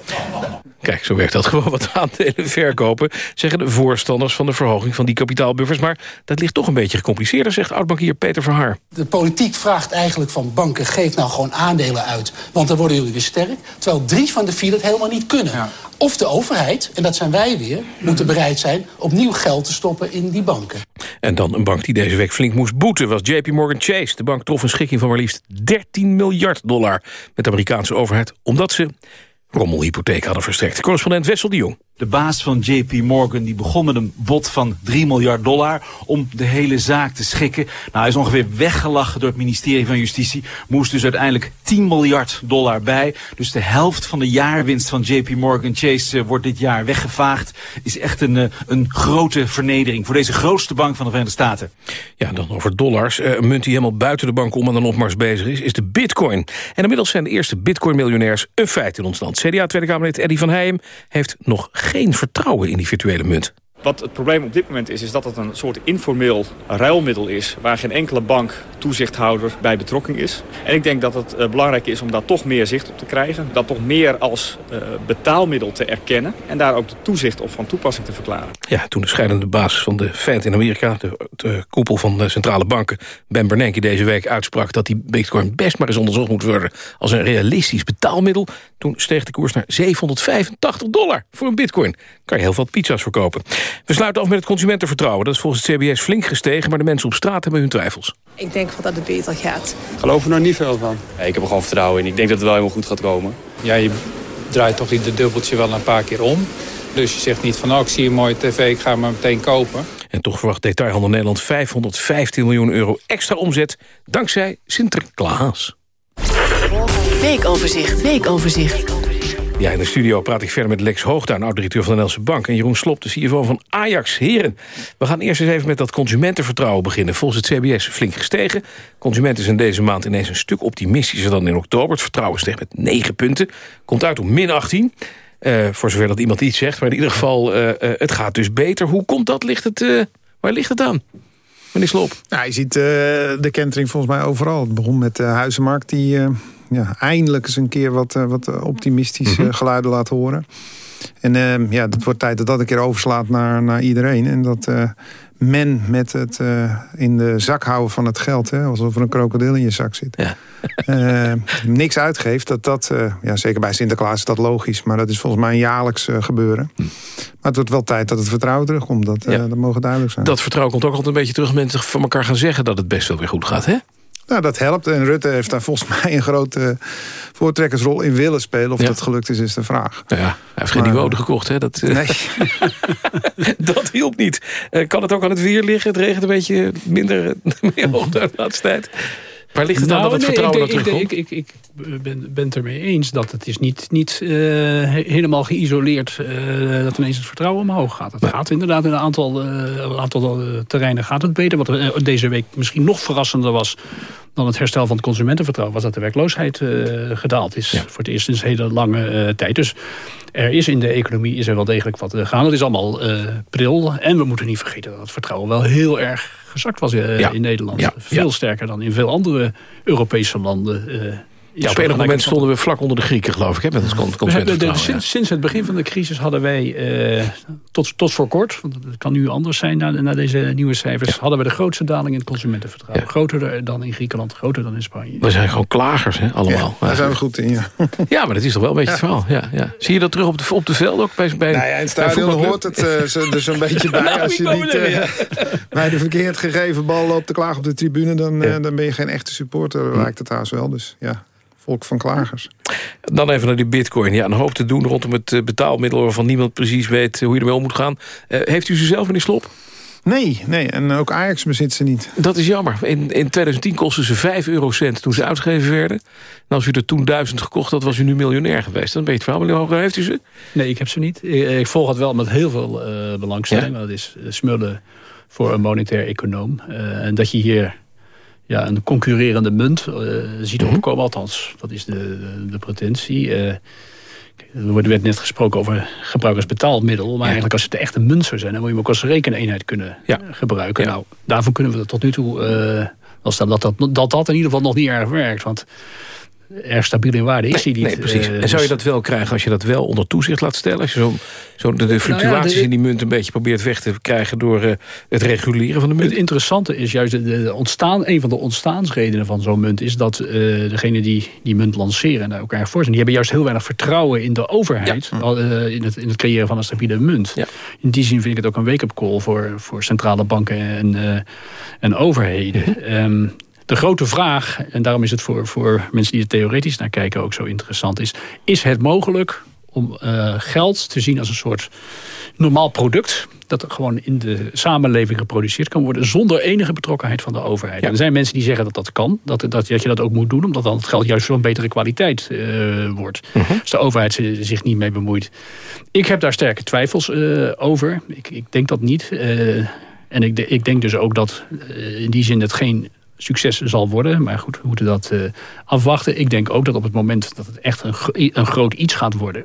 Kijk, zo werkt dat gewoon wat aandelen verkopen... zeggen de voorstanders van de verhoging van die kapitaalbuffers. Maar dat ligt toch een beetje gecompliceerder, zegt oud-bankier Peter Verhaar. De politiek vraagt eigenlijk van banken, geef nou gewoon aandelen uit. Want dan worden jullie weer sterk. Terwijl drie van de vier dat helemaal niet kunnen. Of de overheid, en dat zijn wij weer, moeten bereid zijn... opnieuw geld te stoppen in die banken. En dan een bank die deze week flink moest boeten... was JP Morgan Chase. De bank trof een schikking van maar liefst 13 miljard dollar... met de Amerikaanse overheid, omdat ze rommelhypotheek hadden verstrekt. Correspondent Wessel de Jong. De baas van JP Morgan die begon met een bod van 3 miljard dollar om de hele zaak te schikken. Nou, hij is ongeveer weggelachen door het ministerie van Justitie. Moest dus uiteindelijk 10 miljard dollar bij. Dus de helft van de jaarwinst van JP Morgan Chase uh, wordt dit jaar weggevaagd. Is echt een, uh, een grote vernedering voor deze grootste bank van de Verenigde Staten. Ja, dan over dollars. Uh, een munt die helemaal buiten de bank om aan een opmars bezig is, is de bitcoin. En inmiddels zijn de eerste bitcoin-miljonairs een feit in ons land. CDA Tweede Kamerlid Eddy van Heijem heeft nog geen vertrouwen in die virtuele munt. Wat het probleem op dit moment is, is dat het een soort informeel ruilmiddel is... waar geen enkele bank, toezichthouder bij betrokken is. En ik denk dat het uh, belangrijk is om daar toch meer zicht op te krijgen. Dat toch meer als uh, betaalmiddel te erkennen. En daar ook de toezicht op van toepassing te verklaren. Ja, toen de scheidende baas van de Fed in Amerika... de, de koepel van de centrale banken, Ben Bernanke deze week uitsprak... dat die bitcoin best maar eens onderzocht moet worden... als een realistisch betaalmiddel... toen steeg de koers naar 785 dollar voor een bitcoin. Kan je heel veel pizza's verkopen. We sluiten af met het consumentenvertrouwen. Dat is volgens het CBS flink gestegen, maar de mensen op straat hebben hun twijfels. Ik denk wel dat het beter gaat. Geloof er nog niet veel van. Ja, ik heb er gewoon vertrouwen in. Ik denk dat het wel helemaal goed gaat komen. Ja, je draait toch ieder dubbeltje wel een paar keer om. Dus je zegt niet van, oh, ik zie een mooie tv, ik ga hem meteen kopen. En toch verwacht Detailhandel Nederland 515 miljoen euro extra omzet... dankzij Sinterklaas. Weekoverzicht, weekoverzicht. Ja, in de studio praat ik verder met Lex Hoogduin, oud-directeur van de Nederlandse Bank... en Jeroen Slop, de CFO van Ajax. Heren, we gaan eerst eens even met dat consumentenvertrouwen beginnen. Volgens het CBS flink gestegen. Consumenten zijn deze maand ineens een stuk optimistischer dan in oktober. Het vertrouwen steeg met 9 punten. Komt uit op min 18. Uh, voor zover dat iemand iets zegt. Maar in ieder geval, uh, uh, het gaat dus beter. Hoe komt dat? Het, waar ligt het aan? Meneer Slop. Nou, je ziet de kentering volgens mij overal. Het begon met de huizenmarkt die ja, eindelijk eens een keer wat, wat optimistische mm -hmm. geluiden laat horen. En uh, ja, het wordt tijd dat dat een keer overslaat naar, naar iedereen. En dat uh, men met het uh, in de zak houden van het geld... Hè, alsof er een krokodil in je zak zit... Ja. niks uitgeeft. Dat dat, ja, zeker bij Sinterklaas is dat logisch. Maar dat is volgens mij een jaarlijks gebeuren. Maar het wordt wel tijd dat het vertrouwen terugkomt. Dat, ja. dat mogen duidelijk zijn. Dat vertrouwen komt ook altijd een beetje terug... mensen van elkaar gaan zeggen dat het best wel weer goed gaat, hè? Nou, dat helpt. En Rutte heeft daar volgens mij een grote voortrekkersrol in willen spelen. Of dat gelukt is, is de vraag. Ja, hij heeft geen nieuwe auto gekocht, hè? Dat, eh, Nee. dat hielp niet. Eh, kan het ook aan het weer liggen? Het regent een beetje minder, meer hoog de laatste tijd. Waar ligt het aan dat het nee, vertrouwen ik, denk- terugkomt? ik, ik, ik ben, ben het ermee eens dat het is niet, niet eh, he- helemaal geïsoleerd eh, dat ineens het vertrouwen omhoog gaat. Het gaat inderdaad in een aantal, eh, een aantal terreinen gaat het beter. Wat deze week misschien nog verrassender was dan het herstel van het consumentenvertrouwen... was dat de werkloosheid gedaald is voor het eerst sinds een hele lange tijd. Dus er is in de economie is er wel degelijk wat eh, gaan. Het is allemaal eh, pril. En we moeten niet vergeten dat het vertrouwen wel heel erg gezakt was eh, Ja. in Nederland. Ja. Veel Ja. sterker dan in veel andere Europese landen. Ja, op enig moment stonden we vlak onder de Grieken, geloof ik, hè, met ons consumentenvertrouwen. sinds, sinds het begin van de crisis hadden wij, eh, tot, tot voor kort, want het kan nu anders zijn na, na deze nieuwe cijfers, hadden we de grootste daling in het consumentenvertrouwen. Groter dan in Griekenland, groter dan in Spanje. We zijn gewoon klagers, hè, allemaal. Daar zijn we goed in, ja. Ja, maar dat is toch wel een beetje het verhaal. Ja, ja. Zie je dat terug op de, op de veld ook? Bij, bij, Nou ja, in het stadion hoort het eh, zo- er zo'n beetje bij. Nou, Als je niet eh, bij de verkeerd gegeven bal loopt te klagen op de tribune... dan, dan ben je geen echte supporter, lijkt het haast wel. Dus ja, volk van klagers. Dan even naar die bitcoin. Ja, een hoop te doen rondom het eh, betaalmiddel... waarvan niemand precies weet eh, hoe je ermee om moet gaan. Eh, heeft u ze zelf, meneer Slop? Nee, nee, en ook Ajax bezit ze niet. Dat is jammer. In, in 2010 kostten ze 5 eurocent toen ze uitgegeven werden. En als u er toen 1000 gekocht had, was u nu miljonair geweest. Dan ben je het verhaal. Meneer Hoger, heeft u ze? Nee, ik heb ze niet. Ik, ik volg het wel met heel veel eh, belangstelling. Ja. Het is smullen voor een monetair econoom. Eh, en dat je hier ja, een concurrerende munt eh, ziet Mhm. opkomen. Althans, dat is de, de, pretentie. Eh, er werd net gesproken over gebruik als betaalmiddel. Maar eigenlijk als het de echte munt zou zijn... dan moet je hem ook als rekeneenheid kunnen eh, gebruiken. Nou, daarvoor kunnen we tot nu toe eh, wel stellen dat dat, dat dat in ieder geval nog niet erg werkt. Want erg stabiel in waarde is die niet. Nee, precies. Eh, en zou je dus- dat wel krijgen als je dat wel onder toezicht laat stellen? Als je zo, zo de, de fluctuaties de- in die munt een beetje probeert weg te krijgen... door eh, het reguleren van de munt? Het interessante is juist, de, de ontstaan, een van de ontstaansredenen van zo'n munt... is dat eh degenen die die munt lanceren en daar ook erg voor zijn... die hebben juist heel weinig vertrouwen in de overheid... in, het, in het creëren van een stabiele munt. In die zin vind ik het ook een wake-up call voor, voor centrale banken en, en overheden. Ehm, de grote vraag, en daarom is het voor, voor mensen die er theoretisch naar kijken ook zo interessant is... is het mogelijk om eh, geld te zien als een soort normaal product... dat er gewoon in de samenleving geproduceerd kan worden... zonder enige betrokkenheid van de overheid. En er zijn mensen die zeggen dat dat kan. Dat, dat, dat je dat ook moet doen, omdat dan het geld juist van betere kwaliteit eh, wordt. Als de overheid zi- zich niet mee bemoeit. Ik heb daar sterke twijfels eh, over. Ik, ik denk dat niet. En ik, ik denk dus ook dat in die zin het geen succes zal worden. Maar goed, we moeten dat eh, afwachten. Ik denk ook dat op het moment dat het echt een, een groot iets gaat worden...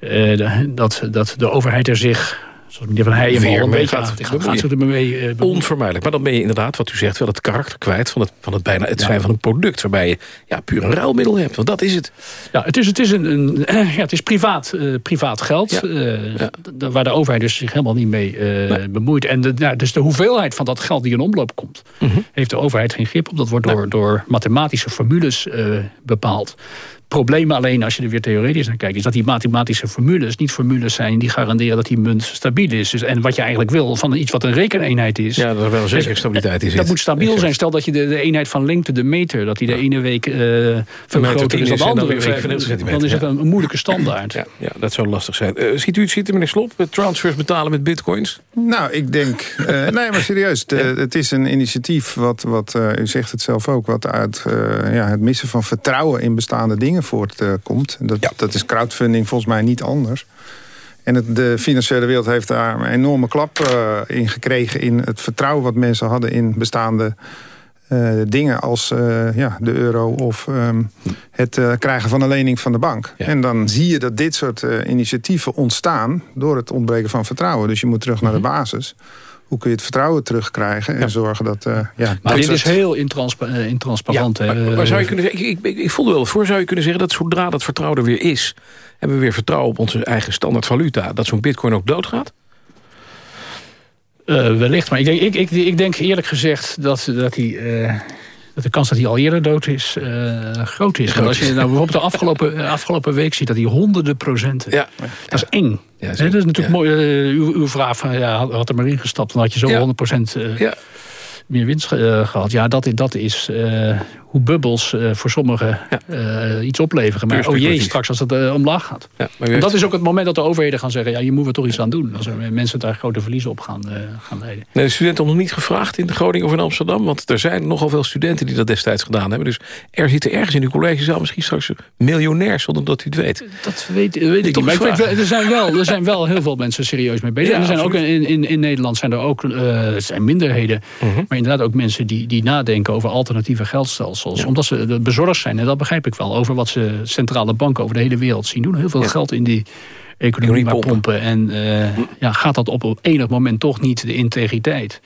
eh, dat, dat de overheid er zich, zoals meneer Van Heijen Weer al een beetje gaat gaat, gaat, zich eh. Onvermijdelijk. Maar dan ben je inderdaad, wat u zegt, wel het karakter kwijt... van het, van het bijna het zijn van een product... waarbij je ja, puur een ruilmiddel hebt. Want dat is het. Ja, het is, het is, een, een, eh, ja, het is privaat, eh, privaat geld. Waar de overheid dus zich helemaal niet mee bemoeit. En de, nou, dus de hoeveelheid van dat geld die in omloop komt... heeft de overheid geen grip op. Dat wordt door, door mathematische formules bepaald. Probleem alleen, als je er weer theoretisch naar kijkt... is dat die mathematische formules niet formules zijn... die garanderen dat die munt stabiel is. Dus, en wat je eigenlijk wil van iets wat een rekeneenheid is... Ja, dat er wel zeker stabiliteit in Dat moet stabiel zijn. Stel dat je de, de eenheid van lengte, de meter... dat die de ene week eh groter is dan is de andere week. 95 centimeter, Dan is het ja. een, een moeilijke standaard. Ja, ja, dat zou lastig zijn. Eh, ziet u het zitten, meneer Slop? Met transfers betalen met bitcoins? Nou, ik denk... eh, nee, maar serieus. de- Het is een initiatief, wat, wat eh, u zegt het zelf ook... wat uit ja, het missen van vertrouwen in bestaande dingen voortkomt. dat, dat is crowdfunding volgens mij niet anders. En het, de financiële wereld heeft daar een enorme klap eh, in gekregen... in het vertrouwen wat mensen hadden in bestaande eh, dingen... als eh, ja, de euro of ehm, het krijgen van een lening van de bank. En dan zie je dat dit soort initiatieven ontstaan... door het ontbreken van vertrouwen. Dus je moet terug naar de basis. Hoe kun je het vertrouwen terugkrijgen en zorgen dat... eh, ja, Maar dit is heel intranspa eh, intransparant. hè. Maar, maar zou je kunnen zeggen, ik, ik, ik voelde wel voor, zou je kunnen zeggen dat zodra dat vertrouwen er weer is, hebben we weer vertrouwen op onze eigen standaard valuta, dat zo'n bitcoin ook doodgaat? Eh, wellicht, maar ik denk, ik, ik, ik denk eerlijk gezegd dat, dat, die, eh, dat de kans dat hij al eerder dood is eh, groot is. Want als je nou bijvoorbeeld de afgelopen, eh, afgelopen week ziet dat hij honderden procenten. Ja. Dat is eng. Hè, dat is natuurlijk mooi. eh, uw, uw vraag van ja, had, er maar ingestapt, dan had je zo Ja. 100 procent. Ja. meer winst gehad. Ja, dat, dat is hoe bubbels uh, voor sommigen iets opleveren. Maar oh jee, straks als het omlaag gaat. Ja, heeft... Dat is ook het moment dat de overheden gaan zeggen... ja, je moet er toch iets aan doen. Als er mensen daar grote verliezen op gaan, gaan leiden. Nee, de studenten nog niet gevraagd in Groningen of in Amsterdam? Want er zijn nogal veel studenten die dat destijds gedaan hebben. Dus er zitten ergens in uw collegezaal misschien straks miljonairs... zonder dat u het weet. Dat weet, weet ik niet. Maar ik weet, er, zijn wel, er zijn wel heel veel mensen serieus mee bezig. Ja, en er zijn ook in, in, in Nederland zijn er ook zijn minderheden... Mhm. maar inderdaad ook mensen die, die nadenken over alternatieve geldstelsels. Omdat ze bezorgd zijn, en dat begrijp ik wel... over wat ze centrale banken over de hele wereld zien doen. Heel veel geld in die economie maar pompen. En uh, ja, gaat dat op, op enig moment toch niet de integriteit...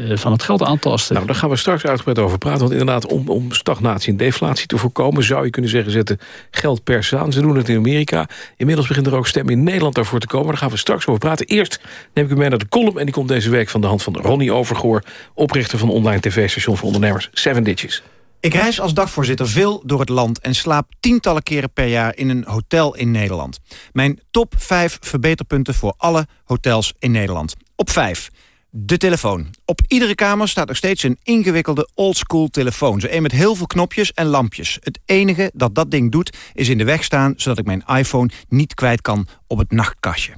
Eh, van het geld aantasten. Nou, daar gaan we straks uitgebreid over praten. Want inderdaad, om, om stagnatie en deflatie te voorkomen... zou je kunnen zeggen, zetten geld per aan. Ze doen het in Amerika. Inmiddels begint er ook stemmen in Nederland daarvoor te komen. Daar gaan we straks over praten. Eerst neem ik u mee naar de column. En die komt deze week van de hand van Ronnie Overgoor... oprichter van online tv-station voor ondernemers Seven Ditches. Ik reis als dagvoorzitter veel door het land en slaap tientallen keren per jaar in een hotel in Nederland. Mijn top 5 verbeterpunten voor alle hotels in Nederland. Op 5. De telefoon. Op iedere kamer staat nog steeds een ingewikkelde oldschool telefoon. Zo een met heel veel knopjes en lampjes. Het enige dat dat ding doet is in de weg staan... zodat ik mijn iPhone niet kwijt kan op het nachtkastje.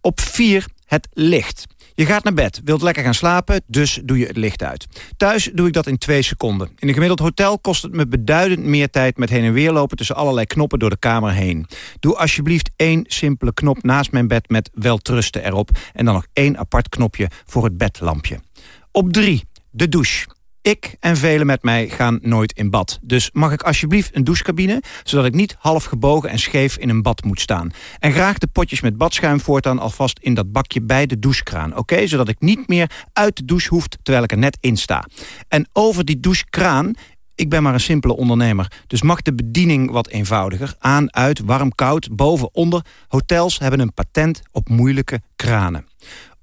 Op 4 het licht. Je gaat naar bed, wilt lekker gaan slapen, dus doe je het licht uit. Thuis doe ik dat in twee seconden. In een gemiddeld hotel kost het me beduidend meer tijd... met heen en weer lopen tussen allerlei knoppen door de kamer heen. Doe alsjeblieft één simpele knop naast mijn bed met weltrusten erop... en dan nog één apart knopje voor het bedlampje. Op drie, de douche. Ik en velen met mij gaan nooit in bad. Dus mag ik alsjeblieft een douchecabine... zodat ik niet half gebogen en scheef in een bad moet staan. En graag de potjes met badschuim voortaan alvast in dat bakje bij de douchekraan. Oké, zodat ik niet meer uit de douche hoef terwijl ik er net in sta. En over die douchekraan ik ben maar een simpele ondernemer, dus mag de bediening wat eenvoudiger. Aan, uit, warm, koud, boven, onder. Hotels hebben een patent op moeilijke kranen.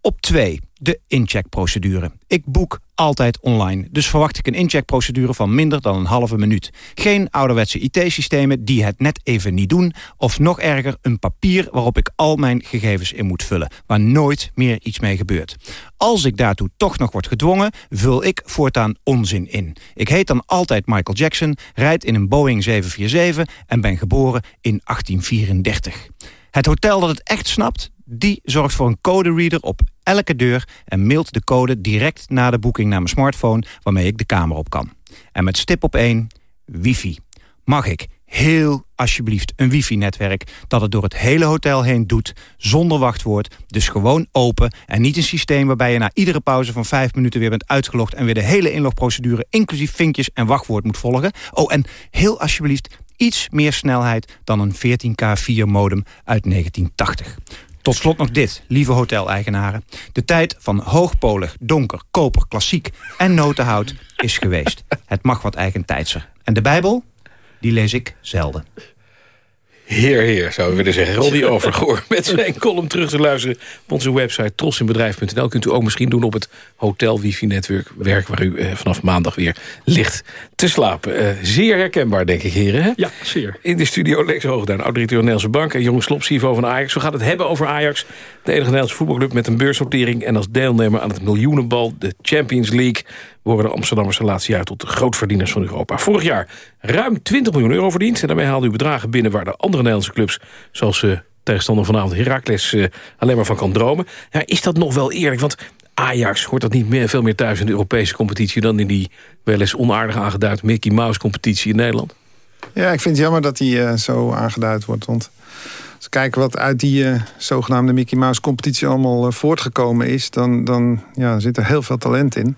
Op 2, de incheckprocedure. Ik boek altijd online, dus verwacht ik een incheckprocedure van minder dan een halve minuut. Geen ouderwetse IT-systemen die het net even niet doen... of nog erger, een papier waarop ik al mijn gegevens in moet vullen... waar nooit meer iets mee gebeurt. Als ik daartoe toch nog word gedwongen, vul ik voortaan onzin in. Ik heet dan altijd Michael Jackson, rijd in een Boeing 747... en ben geboren in 1834. Het hotel dat het echt snapt, die zorgt voor een codereader op elke deur... en mailt de code direct na de boeking naar mijn smartphone... waarmee ik de kamer op kan. En met stip op één, wifi. Mag ik heel alsjeblieft een wifi-netwerk... dat het door het hele hotel heen doet, zonder wachtwoord... dus gewoon open en niet een systeem waarbij je na iedere pauze van vijf minuten... weer bent uitgelogd en weer de hele inlogprocedure... inclusief vinkjes en wachtwoord moet volgen. Oh, en heel alsjeblieft iets meer snelheid dan een 14K4 modem uit 1980. Tot slot nog dit, lieve hoteleigenaren. De tijd van hoogpolig, donker, koper, klassiek en notenhout is geweest. Het mag wat eigentijdser. En de Bijbel, die lees ik zelden. Heer, heer, zou we willen zeggen. Ronnie Overgoor met zijn column terug te luisteren... op onze website trosinbedrijf.nl. Kunt u ook misschien doen op het hotel wifi-netwerk... werk waar u eh, vanaf maandag weer ligt te slapen. Eh, zeer herkenbaar, denk ik, heren. Hè? Ja, zeer. In de studio Lex Hoogduin, oud-directeur Nederlandse Bank... en Jonge Slop, CFO van Ajax. We gaan het hebben over Ajax. De enige Nederlandse voetbalclub met een beursnotering... en als deelnemer aan het miljoenenbal, de Champions League worden de Amsterdammers de laatste jaar tot de grootverdieners van Europa. Vorig jaar ruim 20 miljoen euro verdiend. En daarmee haalde u bedragen binnen waar de andere Nederlandse clubs... zoals uh, tegenstander vanavond Heracles uh, alleen maar van kan dromen. Ja, is dat nog wel eerlijk? Want Ajax hoort dat niet meer, veel meer thuis in de Europese competitie... dan in die wel eens onaardig aangeduid Mickey Mouse competitie in Nederland? Ja, ik vind het jammer dat die uh, zo aangeduid wordt. Want als we kijken wat uit die uh, zogenaamde Mickey Mouse competitie allemaal uh, voortgekomen is... dan, dan ja, zit er heel veel talent in.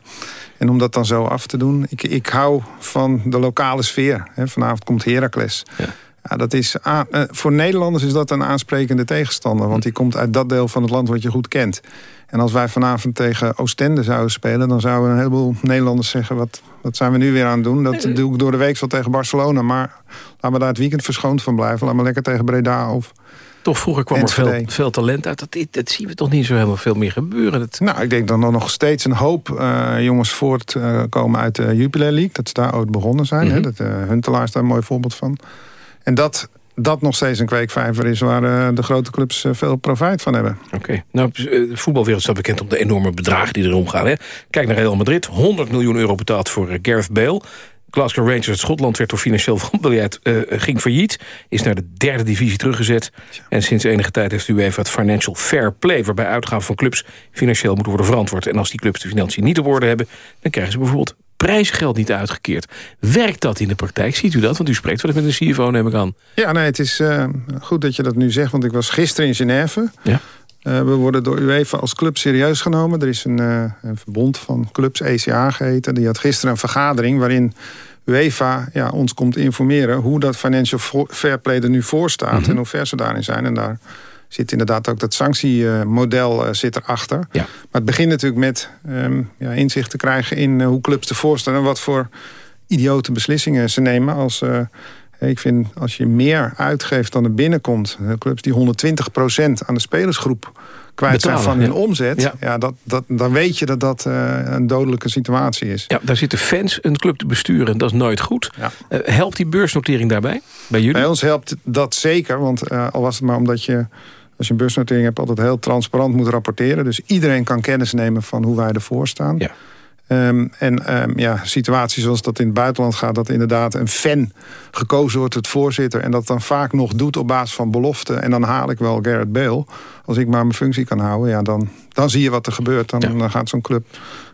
En om dat dan zo af te doen... Ik, ik hou van de lokale sfeer. Hè. Vanavond komt Heracles. Ja. Ja, dat is, uh, voor Nederlanders is dat een aansprekende tegenstander. Want die komt uit dat deel van het land wat je goed kent. En als wij vanavond tegen Oostende zouden spelen... dan zouden een heleboel Nederlanders zeggen... wat, wat zijn we nu weer aan het doen? Dat doe ik door de week wel tegen Barcelona. Maar laat me daar het weekend verschoond van blijven. Laat me lekker tegen Breda of toch vroeger kwam er veel, veel, talent uit. Dat, dat zien we toch niet zo helemaal veel meer gebeuren. Nou, ik denk dat er nog steeds een hoop uh, jongens voortkomen uit de Jupiler League. Dat ze daar ooit begonnen zijn. Mm -hmm. hè? dat, uh, Huntelaar is daar een mooi voorbeeld van. En dat dat nog steeds een kweekvijver is... waar uh, de grote clubs uh, veel profijt van hebben. Oké. Nou, de voetbalwereld staat bekend om de enorme bedragen die erom gaan. Hè? Kijk naar Real Madrid. 100 miljoen euro betaald voor Gareth Bale. Glasgow Rangers uit Schotland werd door financieel wanbeleid uh, ging failliet. Is naar de derde divisie teruggezet. En sinds enige tijd heeft u even het Financial Fair Play... waarbij uitgaven van clubs financieel moeten worden verantwoord. En als die clubs de financiën niet op orde hebben... dan krijgen ze bijvoorbeeld prijsgeld niet uitgekeerd. Werkt dat in de praktijk? Ziet u dat? Want u spreekt wel met een CFO, neem ik aan. Ja, nee, het is uh, goed dat je dat nu zegt. Want ik was gisteren in Genève. Ja. Uh, we worden door UEFA als club serieus genomen. Er is een, uh, een verbond van clubs, ECA geheten. Die had gisteren een vergadering waarin UEFA ja, ons komt informeren... hoe dat financial fair play er nu voor staat... Mm -hmm. en hoe ver ze daarin zijn. En daar zit inderdaad ook dat sanctiemodel uh, zit erachter. Ja. Maar het begint natuurlijk met um, ja, inzicht te krijgen... in uh, hoe clubs ervoor staan en wat voor idiote beslissingen ze nemen... als uh, ik vind als je meer uitgeeft dan er binnenkomt... clubs die 120% aan de spelersgroep kwijt Betalen, zijn van hun ja. omzet... Ja. Ja. dat, dat, dan weet je dat dat uh, een dodelijke situatie is. Ja, daar zitten fans een club te besturen en dat is nooit goed. Ja. Uh, helpt die beursnotering daarbij, bij jullie? Bij ons helpt dat zeker, want uh, al was het maar omdat je... als je een beursnotering hebt, altijd heel transparant moet rapporteren. Dus iedereen kan kennis nemen van hoe wij ervoor staan. Ja. Um, en um, ja, situaties zoals dat in het buitenland gaat... dat inderdaad een fan gekozen wordt, het voorzitter... en dat dan vaak nog doet op basis van belofte... en dan haal ik wel Garrett Bale. Als ik maar mijn functie kan houden, ja, dan, dan zie je wat er gebeurt. Dan, Ja. dan gaat zo'n club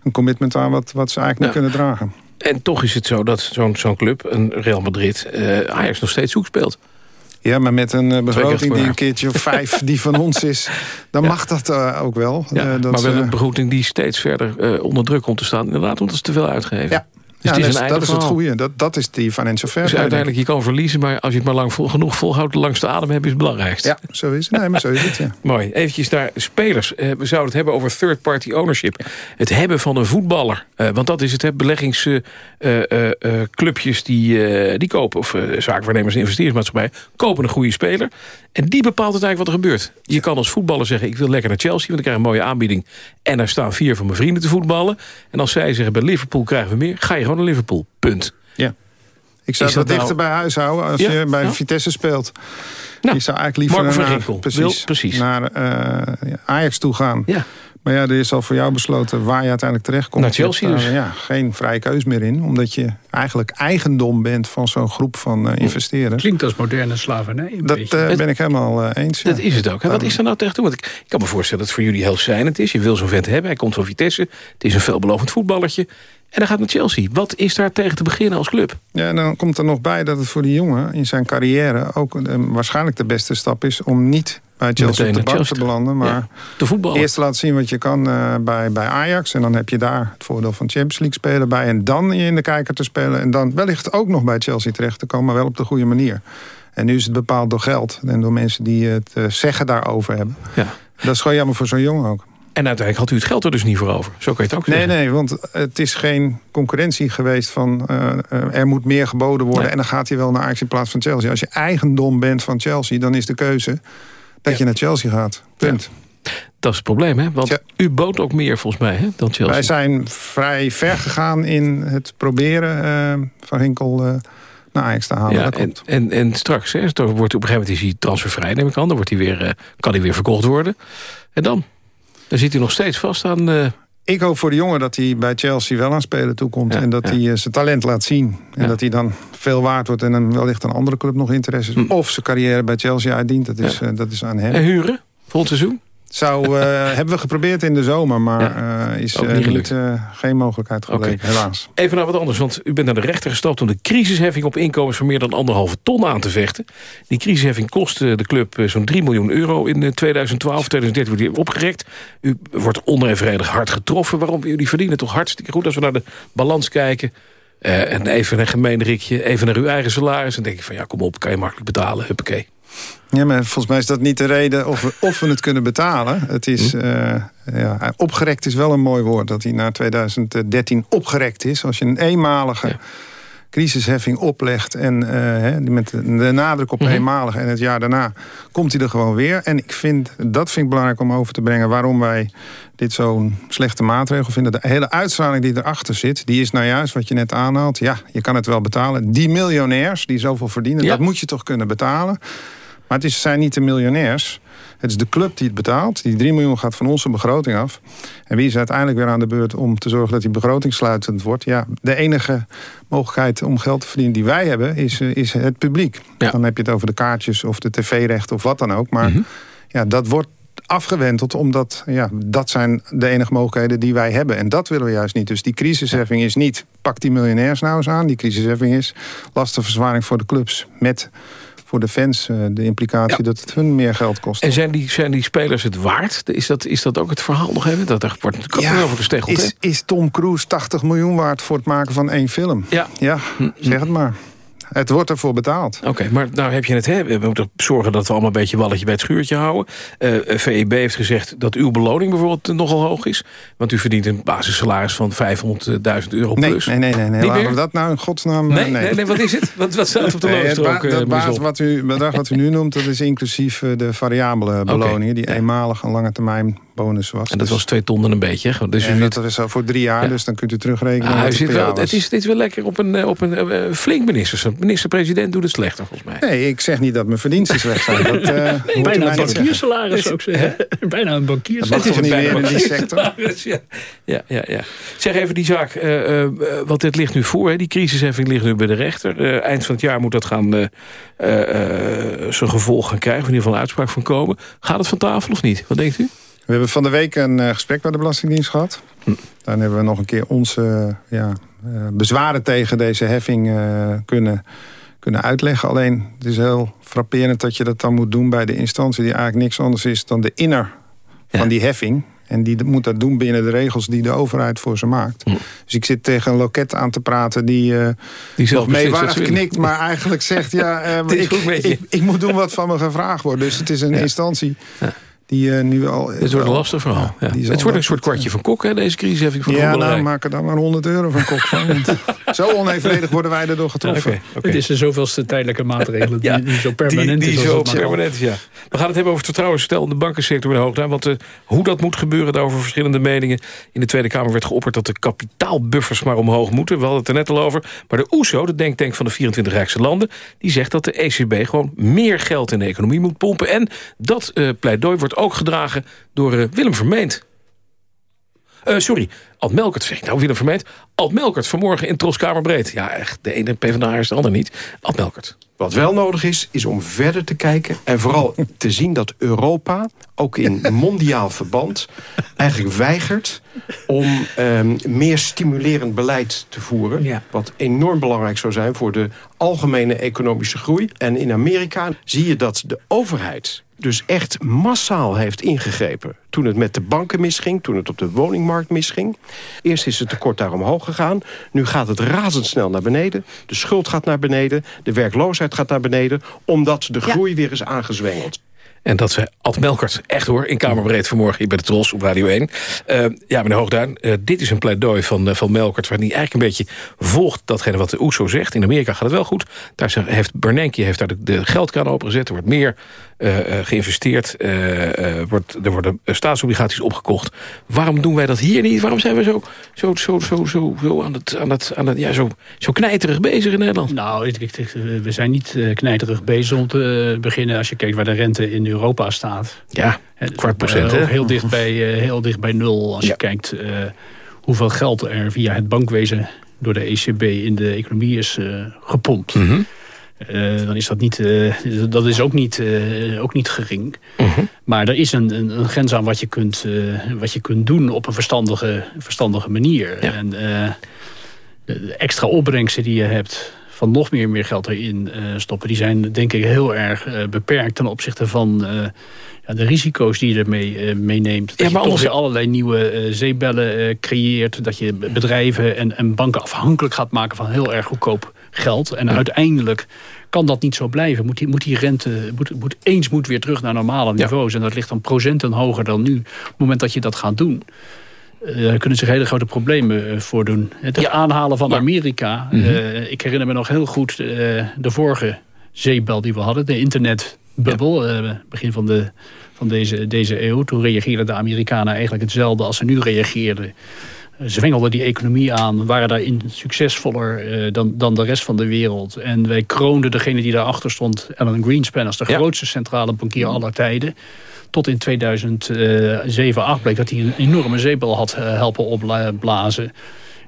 een commitment aan wat, wat ze eigenlijk niet kunnen dragen. En toch is het zo dat zo'n zo'n club, een Real Madrid... eh, Ajax nog steeds zoek speelt. Ja, maar met een uh, begroting die een keertje of vijf die van ons is... dan mag dat uh, ook wel. Ja, Uh, dat maar wel een begroting die steeds verder eh, onder druk komt te staan. Inderdaad, omdat ze te veel uitgeven. Ja. Dus ja, is dat, is, dat is het goede. Dat, dat is die financial fair Dus uiteindelijk, je kan verliezen, maar als je het maar lang vol, genoeg volhoudt... de langste adem hebben is het belangrijkste. Ja, zo is het. Nee, maar zo is het, ja. Mooi. Eventjes naar spelers. Eh, we zouden het hebben over third-party ownership. Het hebben van een voetballer. Eh, want dat is het, hè, beleggingsclubjes die, eh, die kopen... of zaakwaarnemers en investeringsmaatschappij... kopen een goede speler. En die bepaalt het eigenlijk wat er gebeurt. Je kan als voetballer zeggen, ik wil lekker naar Chelsea... want ik krijg een mooie aanbieding. En daar staan vier van mijn vrienden te voetballen. En als zij zeggen, bij Liverpool krijgen we meer... ga je gewoon naar Liverpool. Punt. Ja. Ik zou Is het wat dat dichter nou- bij huis houden als Ja, je bij ja. Vitesse speelt. Nou, je zou eigenlijk liever naar, precies, wil precies. naar eh, ja, Ajax toe gaan. Ja. Maar ja, er is al voor jou besloten waar je uiteindelijk terechtkomt. Naar Chelsea dus. Ja, geen vrije keus meer in. Omdat je eigenlijk eigendom bent van zo'n groep van eh, investeerders. Klinkt als moderne slavernij. Een Dat beetje. eh, ben ik helemaal eens. ja. Dat is het ook. hè. Wat is er nou tegen toe? Want ik, ik kan me voorstellen dat het voor jullie heel schijnend is. Je wil zo'n vent hebben. Hij komt van Vitesse. Het is een veelbelovend voetballertje. En hij gaat naar Chelsea. Wat is daar tegen te beginnen als club? Ja, en dan komt er nog bij dat het voor die jongen in zijn carrière... ook eh, waarschijnlijk de beste stap is om niet bij Chelsea Meteen op de bank te belanden. Maar Ja, eerst laten zien wat je kan eh, bij, bij Ajax. En dan heb je daar het voordeel van Champions League spelen bij. En dan in de kijker te spelen. En dan wellicht ook nog bij Chelsea terecht te komen. Maar wel op de goede manier. En nu is het bepaald door geld. En door mensen die het eh, zeggen daarover hebben. Ja. Dat is gewoon jammer voor zo'n jongen ook. En uiteindelijk had u het geld er dus niet voor over. Zo kan je het ook Nee, zeggen. nee, want het is geen concurrentie geweest van... eh, er moet meer geboden worden Nee. en dan gaat hij wel naar Ajax in plaats van Chelsea. Als je eigendom bent van Chelsea, dan is de keuze dat je naar Chelsea gaat. Punt. Dat is het probleem, hè? Want Ja. u bood ook meer volgens mij hè, dan Chelsea. Wij zijn vrij ver gegaan in het proberen eh, van Hinkel eh, naar Ajax te halen. ja, dat en, en, en straks, hè, wordt op een gegeven moment is hij transfervrij, neem ik aan. Dan wordt hij weer, kan hij weer verkocht worden. En dan? Dan zit hij nog steeds vast aan... eh, Ik hoop voor de jongen dat hij bij Chelsea wel aan spelen toekomt. Ja, en dat ja. hij eh, zijn talent laat zien. En Ja. dat hij dan veel waard wordt. En dan wellicht een andere club nog interesse is. Of zijn carrière bij Chelsea uitdient. Dat is, Hm. Eh, dat is aan hem. en huren, volgend seizoen. Zou, eh, hebben we geprobeerd in de zomer, maar eh, is eh, niet niet, geen mogelijkheid gebleken, helaas. Even naar wat anders, want u bent naar de rechter gestapt... om de crisisheffing op inkomens van meer dan anderhalve ton aan te vechten. Die crisisheffing kostte de club zo'n 3 miljoen euro in eh, 2012. 2013 wordt die opgerekt. U wordt onevenredig hard getroffen. Waarom? Jullie verdienen toch hartstikke goed als we naar de balans kijken... En even een gemeenrikje, even naar uw eigen salaris. En denk ik van, ja, kom op, kan je makkelijk betalen, huppakee. Ja, maar volgens mij is dat niet de reden of we, of we het kunnen betalen. Het is, eh, ja, opgerekt is wel een mooi woord. Dat hij na 2013 opgerekt is. Als je een eenmalige crisisheffing oplegt... en uh, met de nadruk op Mhm. eenmalig en het jaar daarna komt hij er gewoon weer. En ik vind, dat vind ik belangrijk om over te brengen... waarom wij dit zo'n slechte maatregel vinden. De hele uitstraling die erachter zit, die is nou juist wat je net aanhaalt. Ja, je kan het wel betalen. Die miljonairs die zoveel verdienen, dat moet je toch kunnen betalen. Maar het is, zijn niet de miljonairs. Het is de club die het betaalt. Die 3 miljoen gaat van onze begroting af. En wie is uiteindelijk weer aan de beurt om te zorgen dat die begroting sluitend wordt? Ja, de enige mogelijkheid om geld te verdienen die wij hebben is, eh, is het publiek. Dan heb je het over de kaartjes of de tv-rechten of wat dan ook. Maar ja, dat wordt afgewenteld omdat ja, dat zijn de enige mogelijkheden die wij hebben. En dat willen we juist niet. Dus die crisisheffing is niet pak die miljonairs nou eens aan. Die crisisheffing is lastenverzwaring voor de clubs met voor de fans eh, de implicatie dat het hun meer geld kost. En zijn die, zijn die spelers het waard? Is dat, is dat ook het verhaal nog even? Dat er wordt natuurlijk wel over gesteggeld. is, is Tom Cruise 80 miljoen waard voor het maken van één film? Ja. Ja, zeg het maar. Het wordt ervoor betaald. Oké, maar nou heb je het. Hè? We moeten zorgen dat we allemaal een beetje walletje bij het schuurtje houden. Uh, VEB heeft gezegd dat uw beloning bijvoorbeeld nogal hoog is. Want u verdient een basissalaris van 500.000 euro plus. Nee, nee, nee. nee. Laten we dat nou in godsnaam... Nee, nee. nee, nee wat is het? Wat, wat staat op de nee, loonstrook? Het ba wat u, bedrag wat u nu noemt, dat is inclusief de variabele beloningen... Okay. die eenmalig een lange termijn bonus was. En dat dus. was twee ton en een beetje. Dus en dat is al voor drie jaar, ja. dus dan kunt u terugrekenen. Ah, zit wel, het, is, dit is wel lekker op een, op een uh, flink minister. Minister-president doet het slechter, volgens mij. Nee, ik zeg niet dat mijn verdiensten slecht zijn. Dat, uh, nee, bijna een bankiersalaris ook zeggen. bijna een bankiersalaris. Dat mag toch niet meer in die sector? ja. Ja, ja, ja. Zeg even die zaak, uh, uh, want dit ligt nu voor. Hè? Die crisisheffing ligt nu bij de rechter. Uh, eind van het jaar moet dat gaan zijn gevolg gaan krijgen. Of in ieder geval een uitspraak van komen. Gaat het van tafel of niet? Wat denkt u? We hebben van de week een uh, gesprek bij de Belastingdienst gehad. Hm. Daar hebben we nog een keer onze uh, ja, uh, bezwaren tegen deze heffing kunnen, kunnen uitleggen. Alleen het is heel frapperend dat je dat dan moet doen bij de instantie... die eigenlijk niks anders is dan de inner ja. van die heffing. En die moet dat doen binnen de regels die de overheid voor ze maakt. Hm. Dus ik zit tegen een loket aan te praten die, die nog meewarig knikt... maar eigenlijk zegt, ja, ik, ik, ik, moet doen wat van me gevraagd wordt. Dus het is een ja. instantie... Die uh, nu al... Het wordt een lastig verhaal. Ja, ja. Het wordt een soort kwartje van kok, hè, deze crisis. Heb ik van ja, nou, maak er dan maar 100 euro van kok van. zo onevenredig worden wij erdoor getroffen. Ja, okay, okay. Het is de zoveelste tijdelijke maatregel die, die zo permanent die, die is. zo permanent, ja. We gaan het hebben over het vertrouwensherstel in de bankensector in de hoogte. Want uh, hoe dat moet gebeuren, daarover verschillende meningen. In de Tweede Kamer werd geopperd dat de kapitaalbuffers maar omhoog moeten. We hadden het er net al over. Maar de OESO, de denktank van de 24 rijkste landen... die zegt dat de ECB gewoon meer geld in de economie moet pompen. En dat uh, pleidooi wordt ook gedragen door uh, Willem Vermeend. Uh, sorry, Ad Melkert zeg ik nou, Willem Vermeend. Ad Melkert vanmorgen in Troskamerbreed. Ja, echt, de ene PvdA is de ander niet. Ad Melkert. Wat wel nodig is, is om verder te kijken... en vooral te zien dat Europa, ook in mondiaal verband... eigenlijk weigert om um, meer stimulerend beleid te voeren. Ja. Wat enorm belangrijk zou zijn voor de algemene economische groei. En in Amerika zie je dat de overheid dus echt massaal heeft ingegrepen... toen het met de banken misging, toen het op de woningmarkt misging. Eerst is het tekort daar omhoog gegaan. Nu gaat het razendsnel naar beneden. De schuld gaat naar beneden. De werkloosheid gaat naar beneden. Omdat de groei ja. weer is aangezwengeld. En dat zei Ad Melkert, echt hoor, in Kamerbreed vanmorgen. hier bij de Tros op Radio 1. Uh, ja, meneer Hoogduin, uh, dit is een pleidooi van, uh, van Melkert... waar hij eigenlijk een beetje volgt datgene wat de OESO zegt. In Amerika gaat het wel goed. Daar heeft Bernanke heeft daar de, de geldkraan opengezet. Er wordt meer geïnvesteerd. wordt, er worden staatsobligaties opgekocht. Waarom doen wij dat hier niet? Waarom zijn we zo, zo, zo, zo, zo, zo aan het, aan het, aan het ja, zo, zo knijterig bezig in Nederland? Nou, we zijn niet knijterig bezig om te beginnen... als je kijkt waar de rente in Europa staat. Ja, kwart procent. Uh, heel, dicht bij, uh, heel dicht bij nul als ja. je kijkt uh, hoeveel geld er via het bankwezen door de ECB in de economie is gepompt. Mm -hmm. dan is dat, niet, dat is ook niet, ook niet gering. -hmm. Maar er is een, een, een, grens aan wat je kunt, wat je kunt doen op een verstandige, verstandige manier. Ja. En de extra opbrengsten die je hebt van nog meer, meer geld erin uh, stoppen... die zijn denk ik heel erg uh, beperkt ten opzichte van uh, ja, de risico's die je ermee meeneemt. Dat ja, maar je toch weer allerlei nieuwe zeebellen creëert. Dat je bedrijven en, en, banken afhankelijk gaat maken van heel erg goedkoop geld. En ja. uiteindelijk kan dat niet zo blijven. Moet die, moet die rente, moet, moet, eens moet weer terug naar normale niveaus. Ja. En dat ligt dan procenten hoger dan nu. Op het moment dat je dat gaat doen... Uh, kunnen zich hele grote problemen uh, voordoen. Het aanhalen van Amerika. Mm -hmm. ik herinner me nog heel goed de vorige zeebel die we hadden. De internetbubbel. Ja. begin van, de, van deze, deze eeuw. Toen reageerden de Amerikanen eigenlijk hetzelfde als ze nu reageerden zwengelden die economie aan, waren daarin succesvoller uh, dan, dan de rest van de wereld. En wij kroonden degene die daarachter stond, Alan Greenspan, als de grootste centrale bankier aller tijden. Tot in 2007, 8 bleek dat hij een enorme zeepbel had uh, helpen opblazen.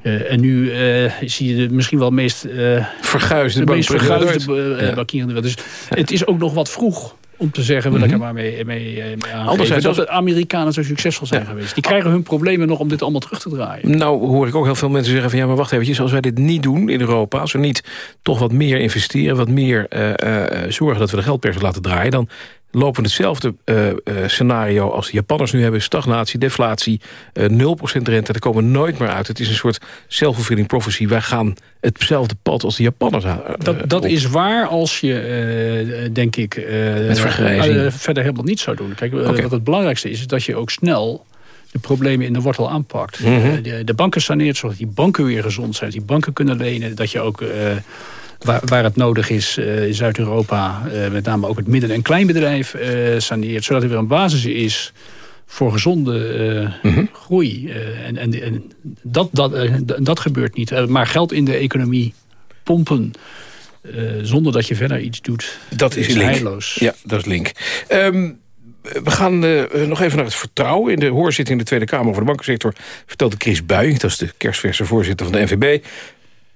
Uh, en nu uh, zie je de misschien wel meest uh, verguisde, de meest verguisde ja. Dus het is ook nog wat vroeg om te zeggen, wil ik er maar mee, mee, mee Anderzijds, dat de Amerikanen zo succesvol zijn ja. geweest. Die krijgen hun problemen nog om dit allemaal terug te draaien. Nou hoor ik ook heel veel mensen zeggen van ja, maar wacht even, als wij dit niet doen in Europa, als we niet toch wat meer investeren, wat meer uh, uh, zorgen dat we de geldpers laten draaien, dan lopen hetzelfde uh, uh, scenario als de Japanners nu hebben. Stagnatie, deflatie, uh, 0% rente. Daar komen we nooit meer uit. Het is een soort self-fulfilling prophecy. Wij gaan hetzelfde pad als de Japanners aan. dat dat is waar als je, denk ik, verder helemaal niet zou doen. Kijk, okay. wat het belangrijkste is, is dat je ook snel de problemen in de wortel aanpakt. Mm -hmm. de, de, banken saneert, zodat die banken weer gezond zijn. Dat die banken kunnen lenen. Dat je ook waar, waar het nodig is uh, in Zuid-Europa... Uh, met name ook het midden- en kleinbedrijf uh, saneert... zodat er weer een basis is voor gezonde -hmm. groei. en en, en dat, dat, dat gebeurt niet. maar geld in de economie pompen... zonder dat je verder iets doet, dat is, is heilloos. Ja, dat is link. Um, we gaan uh, nog even naar het vertrouwen. In de hoorzitting in de Tweede Kamer over de bankensector... vertelde Chris Buijing, dat is de kerstverse voorzitter van de NVB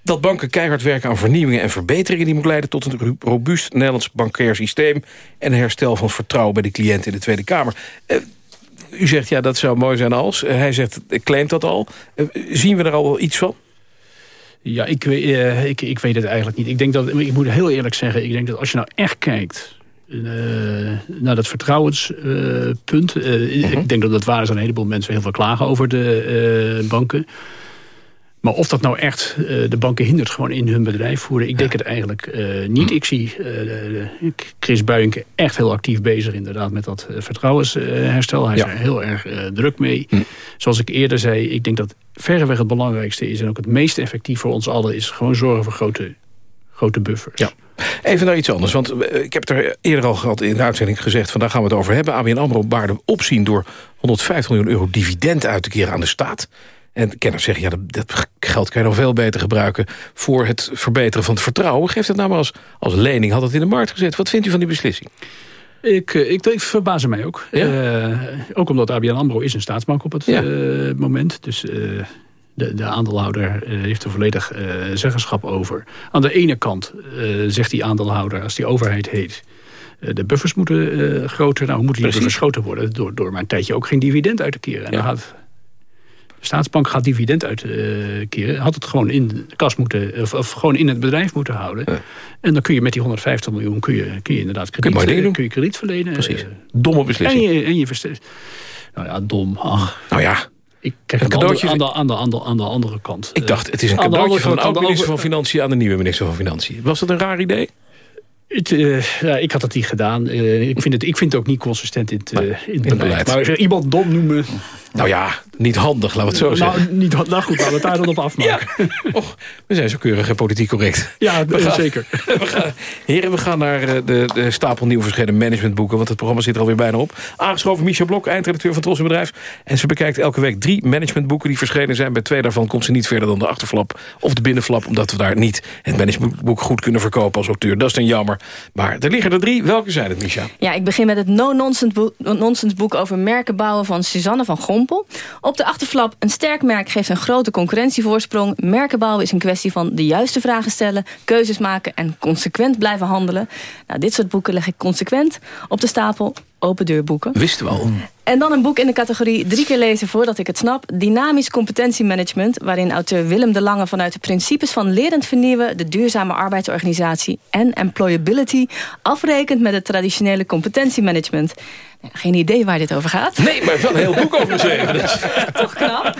dat banken keihard werken aan vernieuwingen en verbeteringen... die moet leiden tot een robuust Nederlands bankair systeem... en herstel van vertrouwen bij de cliënten in de Tweede Kamer. Uh, u zegt, ja, dat zou mooi zijn als. Uh, hij zegt, ik claimt dat al. Uh, zien we er al wel iets van? Ja, ik, ik, ik weet het eigenlijk niet. Ik, denk dat, ik moet heel eerlijk zeggen, ik denk dat als je nou echt kijkt... naar dat vertrouwenspunt. Uh, uh, Ik mhm. denk dat het waar is dat een heleboel mensen heel veel klagen over de banken. Maar of dat nou echt uh, de banken hindert gewoon in hun bedrijf voeren... ik denk het eigenlijk uh, niet. Ik zie uh, Chris Buijnke echt heel actief bezig inderdaad met dat vertrouwensherstel. Hij is er heel erg druk mee. Hm. Zoals ik eerder zei, ik denk dat verreweg het belangrijkste is... en ook het meest effectief voor ons allen is gewoon zorgen voor grote, grote buffers. Ja. Even naar iets anders, want ik heb het er eerder al gehad in de uitzending gezegd... van daar gaan we het over hebben. ABN AMRO baarde opzien door 150 miljoen euro dividend uit te keren aan de staat... En kenners zeggen, ja, dat, dat, geld kan je nog veel beter gebruiken... voor het verbeteren van het vertrouwen. Geef het nou maar als, als lening, had het in de markt gezet. Wat vindt u van die beslissing? Ik, eh, ik, ik verbaas mij ook. Ja? Uh, ook omdat ABN AMRO is een staatsbank op het ja. uh, moment. Dus de, de, aandeelhouder heeft er volledig zeggenschap over. Aan de ene kant zegt die aandeelhouder, als die overheid heet... de buffers moeten groter. Nou, moeten die buffers groter worden? Door, door maar een tijdje ook geen dividend uit te keren. En ja. dan gaat staatsbank gaat dividend uitkeren. had het gewoon in de kas moeten, of, of gewoon in het bedrijf moeten houden. En dan kun je met die 150 miljoen kun je, kun je inderdaad krediet, kun je, kun je krediet verlenen. Precies. Domme beslissing. En je, en je Nou ja, dom. Ach. Nou ja. Ik krijg een cadeautje aan de, aan, de, aan, de, aan de andere kant. Ik dacht, het is een cadeautje van een oud-minister van Financiën... aan de nieuwe minister van Financiën. Was dat een raar idee? Het, uh, ja, ik had het niet gedaan. Uh, ik, vind het, ik vind het ook niet consistent in het, uh, in het beleid. beleid. Maar iemand dom noemen... Nou ja, niet handig, laten we het zo nou, zeggen. Niet, nou goed, laten we het daar dan op afmaken. Ja. Och, we zijn zo keurig en politiek correct. Ja, we gaan, zeker. We gaan, heren, we gaan naar de, de, de stapel nieuw verschenen managementboeken... want het programma zit er alweer bijna op. Aangeschoven Michel Blok, eindredacteur van Tros Bedrijf. En ze bekijkt elke week drie managementboeken die verschenen zijn. Bij twee daarvan komt ze niet verder dan de achterflap of de binnenflap... omdat we daar niet het managementboek goed kunnen verkopen als auteur. Dat is dan jammer. Maar er liggen er drie. Welke zijn het, Micha? Ja, ik begin met het no-nonsense boek, nonsense boek over merken bouwen van Suzanne van Op de achterflap, een sterk merk geeft een grote concurrentievoorsprong. Merken bouwen is een kwestie van de juiste vragen stellen, keuzes maken en consequent blijven handelen. Nou, dit soort boeken leg ik consequent op de stapel open deurboeken. Wisten we al. En dan een boek in de categorie drie keer lezen voordat ik het snap. Dynamisch competentiemanagement, waarin auteur Willem de Lange vanuit de principes van lerend vernieuwen, de duurzame arbeidsorganisatie en employability afrekent met het traditionele competentiemanagement. Geen idee waar dit over gaat. Nee, maar wel een heel boek over geschreven. Dus. Toch knap.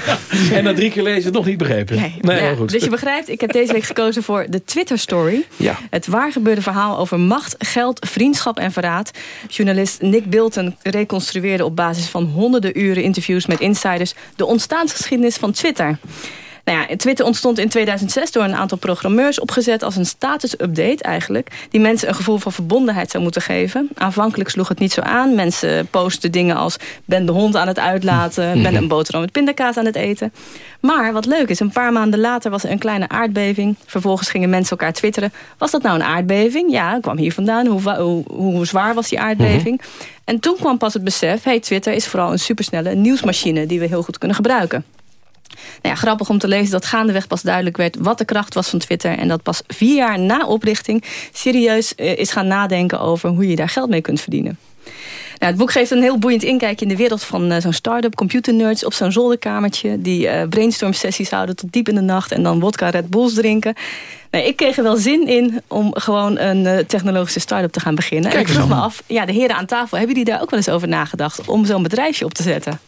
En na drie keer lezen nog niet begrepen. Nee, nee ja, goed. Dus je begrijpt, ik heb deze week gekozen voor de Twitter-story. Ja. Het waargebeurde verhaal over macht, geld, vriendschap en verraad. Journalist Nick Bilton reconstrueerde op basis van honderden uren interviews met insiders... de ontstaansgeschiedenis van Twitter. Nou ja, Twitter ontstond in 2006 door een aantal programmeurs opgezet als een status-update eigenlijk. Die mensen een gevoel van verbondenheid zou moeten geven. Aanvankelijk sloeg het niet zo aan. Mensen posten dingen als ben de hond aan het uitlaten. Ben een boterham met pindakaas aan het eten. Maar wat leuk is, een paar maanden later was er een kleine aardbeving. Vervolgens gingen mensen elkaar twitteren. Was dat nou een aardbeving? Ja, kwam hier vandaan. Hoe, hoe, hoe zwaar was die aardbeving? En toen kwam pas het besef, hey, Twitter is vooral een supersnelle nieuwsmachine die we heel goed kunnen gebruiken. Nou ja, grappig om te lezen dat gaandeweg pas duidelijk werd wat de kracht was van Twitter. En dat pas vier jaar na oprichting serieus eh, is gaan nadenken over hoe je daar geld mee kunt verdienen. Nou, het boek geeft een heel boeiend inkijkje in de wereld van uh, zo'n start-up computernerds op zo'n zolderkamertje. Die uh, brainstorm sessies houden tot diep in de nacht en dan wodka Red Bulls drinken. Nou, ik kreeg er wel zin in om gewoon een uh, technologische start-up te gaan beginnen. Kijk en ik vroeg me af, ja, de heren aan tafel, hebben jullie daar ook wel eens over nagedacht om zo'n bedrijfje op te zetten?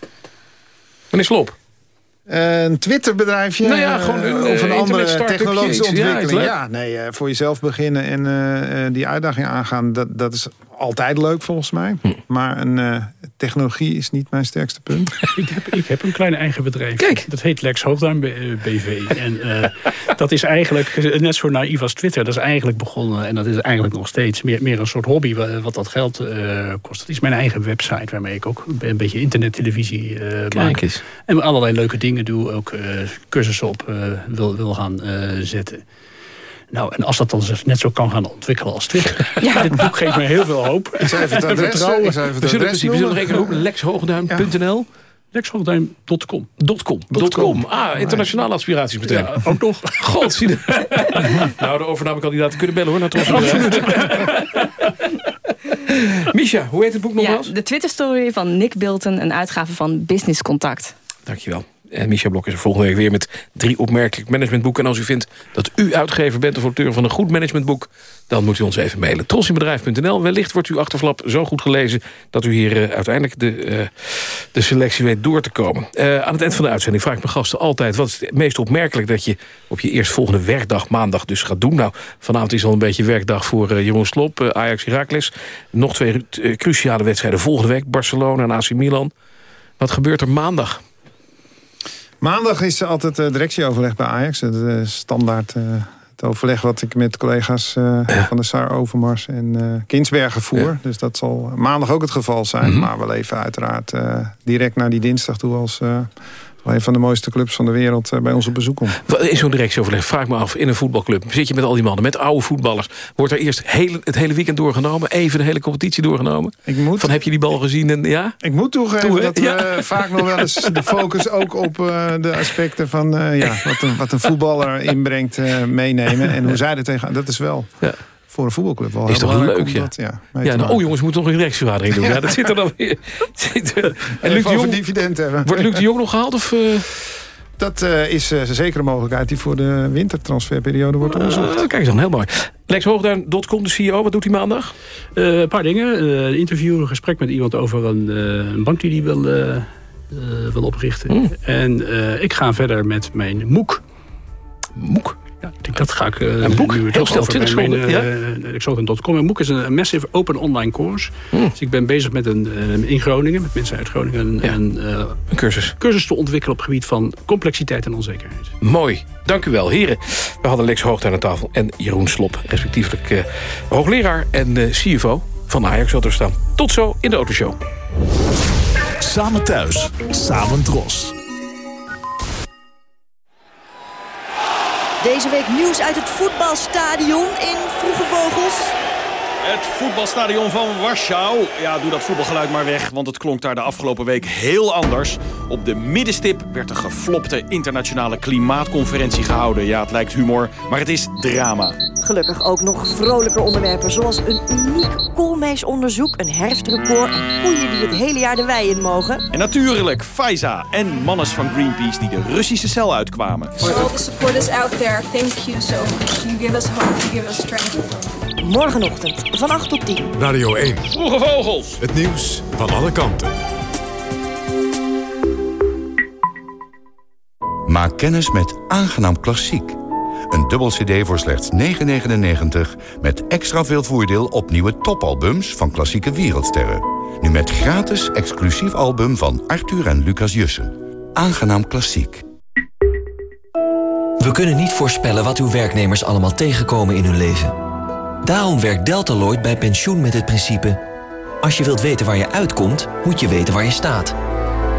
Meneer Slop. Een Twitterbedrijfje? Nou ja, gewoon een, of een uh, andere technologische ontwikkeling. Ja, ja nee, uh, voor jezelf beginnen en uh, die uitdaging aangaan, dat, dat is altijd leuk volgens mij. Hm. Maar een technologie is niet mijn sterkste punt. ik, heb, ik heb een klein eigen bedrijf. Kijk. Dat heet Lex Hoogduin BV. En dat is eigenlijk net zo naïef als Twitter. Dat is eigenlijk begonnen, en dat is eigenlijk nog steeds meer, meer een soort hobby wat dat geld kost. Dat is mijn eigen website waarmee ik ook een beetje internettelevisie maak. Eens. En allerlei leuke dingen doe. Ook uh, cursussen op uh, wil, wil gaan uh, zetten. Nou, en als dat dan net zo kan gaan ontwikkelen als Twitter. Ja. Dit boek geeft me heel veel hoop. Ik zou even het adres, vertrouwen. Ik zou even we zullen, we zullen nog rekenen op lexhoogduin.nl. Lexhoogduin.com. .com. .com. Ah, internationale aspiraties meteen. Ja, ook nog. God, zie je. nou, de overnamekandidaten kunnen bellen hoor. Naar Tros Misha, hoe heet het boek nogmaals? Ja, de Twitter-story van Nick Bilton, een uitgave van Business Contact. Dankjewel. En Micha Blok is er volgende week weer met drie opmerkelijk managementboeken. En als u vindt dat u uitgever bent of auteur van een goed managementboek... dan moet u ons even mailen. Trosinbedrijf.nl. Wellicht wordt uw achterflap zo goed gelezen... dat u hier uh, uiteindelijk de, uh, de selectie weet door te komen. Uh, aan het eind van de uitzending vraag ik mijn gasten altijd... wat is het meest opmerkelijk dat je op je eerstvolgende werkdag... maandag dus gaat doen? Nou, vanavond is al een beetje werkdag voor Jeroen Slop, Ajax Heracles. Nog twee cruciale wedstrijden volgende week. Barcelona en AC Milan. Wat gebeurt er maandag? Maandag is altijd uh, directieoverleg bij Ajax. Het uh, standaard uh, het overleg wat ik met collega's ja. van de SAR Overmars en Kinsbergen voer. Ja. Dus dat zal maandag ook het geval zijn. Mm -hmm. Maar we leven uiteraard direct naar die dinsdag toe als een van de mooiste clubs van de wereld bij ons op bezoek komt. In zo'n directieoverleg, vraag me af, in een voetbalclub... zit je met al die mannen, met oude voetballers... wordt er eerst heel, het hele weekend doorgenomen... even de hele competitie doorgenomen? Ik moet, Van heb je die bal gezien? En, ja? Ik moet toegeven Toe, dat ja. we vaak nog wel eens de focus ook op uh, de aspecten van... Uh, ja, wat, een, wat een voetballer inbrengt uh, meenemen. En hoe zij er tegenaan... Dat is wel... Ja voor een voetbalclub wel is toch leuk, ja. Dat, ja, ja nou, oh jongens, we moeten nog een directievergadering doen. Ja. ja. dat zit er dan weer. Zit er. En Luc de Jong, dividend hebben. Wordt Luc de Jong nog gehaald? Of, uh... Dat uh, is uh, zeker een mogelijkheid die voor de wintertransferperiode wordt onderzocht. kijk eens dan, heel mooi. LexHoogduin.com, de CEO, wat doet hij maandag? een paar dingen. een interview, een gesprek met iemand over een, een bank die hij wil, wil oprichten. Mm. En ik ga verder met mijn MOOC. MOOC? Ja, dat ga ik uh, een boek, nu heel snel, 20 seconden. Ja? Uh, Exoten.com. Een boek is een massive open online course. Hmm. Dus ik ben bezig met een, uh, in Groningen, met mensen uit Groningen... Ja. een, een cursus. cursus te ontwikkelen op het gebied van complexiteit en onzekerheid. Mooi, dank u wel. Heren, we hadden Lex Hoogte aan de tafel en Jeroen Slop... respectievelijk hoogleraar en CFO van Ajax er staan. Tot zo in de Autoshow. Samen thuis, samen dros. Deze week nieuws uit het voetbalstadion in Vroege Vogels. Het voetbalstadion van Warschau. Ja, doe dat voetbalgeluid maar weg, want het klonk daar de afgelopen week heel anders. Op de middenstip werd een geflopte internationale klimaatconferentie gehouden. Ja, het lijkt humor, maar het is drama. Gelukkig ook nog vrolijke onderwerpen zoals een uniek koolmeesonderzoek, een herfstrecord en koeien die het hele jaar de wei in mogen. En natuurlijk Faiza en manners van Greenpeace die de Russische cel uitkwamen. For all the supporters out there, thank you so much. You give us hope, you give us strength. Morgenochtend van 8 tot 10. Radio 1. Vroege vogels. Het nieuws van alle kanten. Maak kennis met Aangenaam Klassiek. Een dubbel cd voor slechts 9,99... met extra veel voordeel op nieuwe topalbums van klassieke wereldsterren. Nu met gratis exclusief album van Arthur en Lucas Jussen. Aangenaam Klassiek. We kunnen niet voorspellen wat uw werknemers allemaal tegenkomen in hun leven. Daarom werkt Deltaloid bij pensioen met het principe... als je wilt weten waar je uitkomt, moet je weten waar je staat.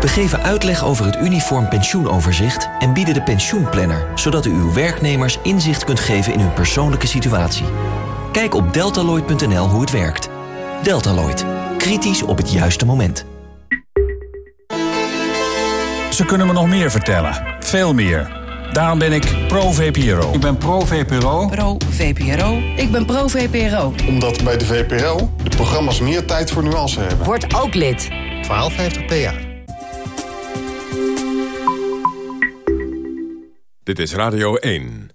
We geven uitleg over het uniform pensioenoverzicht... en bieden de pensioenplanner... zodat u uw werknemers inzicht kunt geven in hun persoonlijke situatie. Kijk op deltaloid.nl hoe het werkt. Deltaloid. Kritisch op het juiste moment. Ze kunnen me nog meer vertellen. Veel meer. Daarom ben ik pro-VPRO. Ik ben pro-VPRO. Pro-VPRO. Ik ben pro-VPRO. Omdat bij de VPRO de programma's meer tijd voor nuance hebben. Word ook lid. 1250 PA. Dit is Radio 1.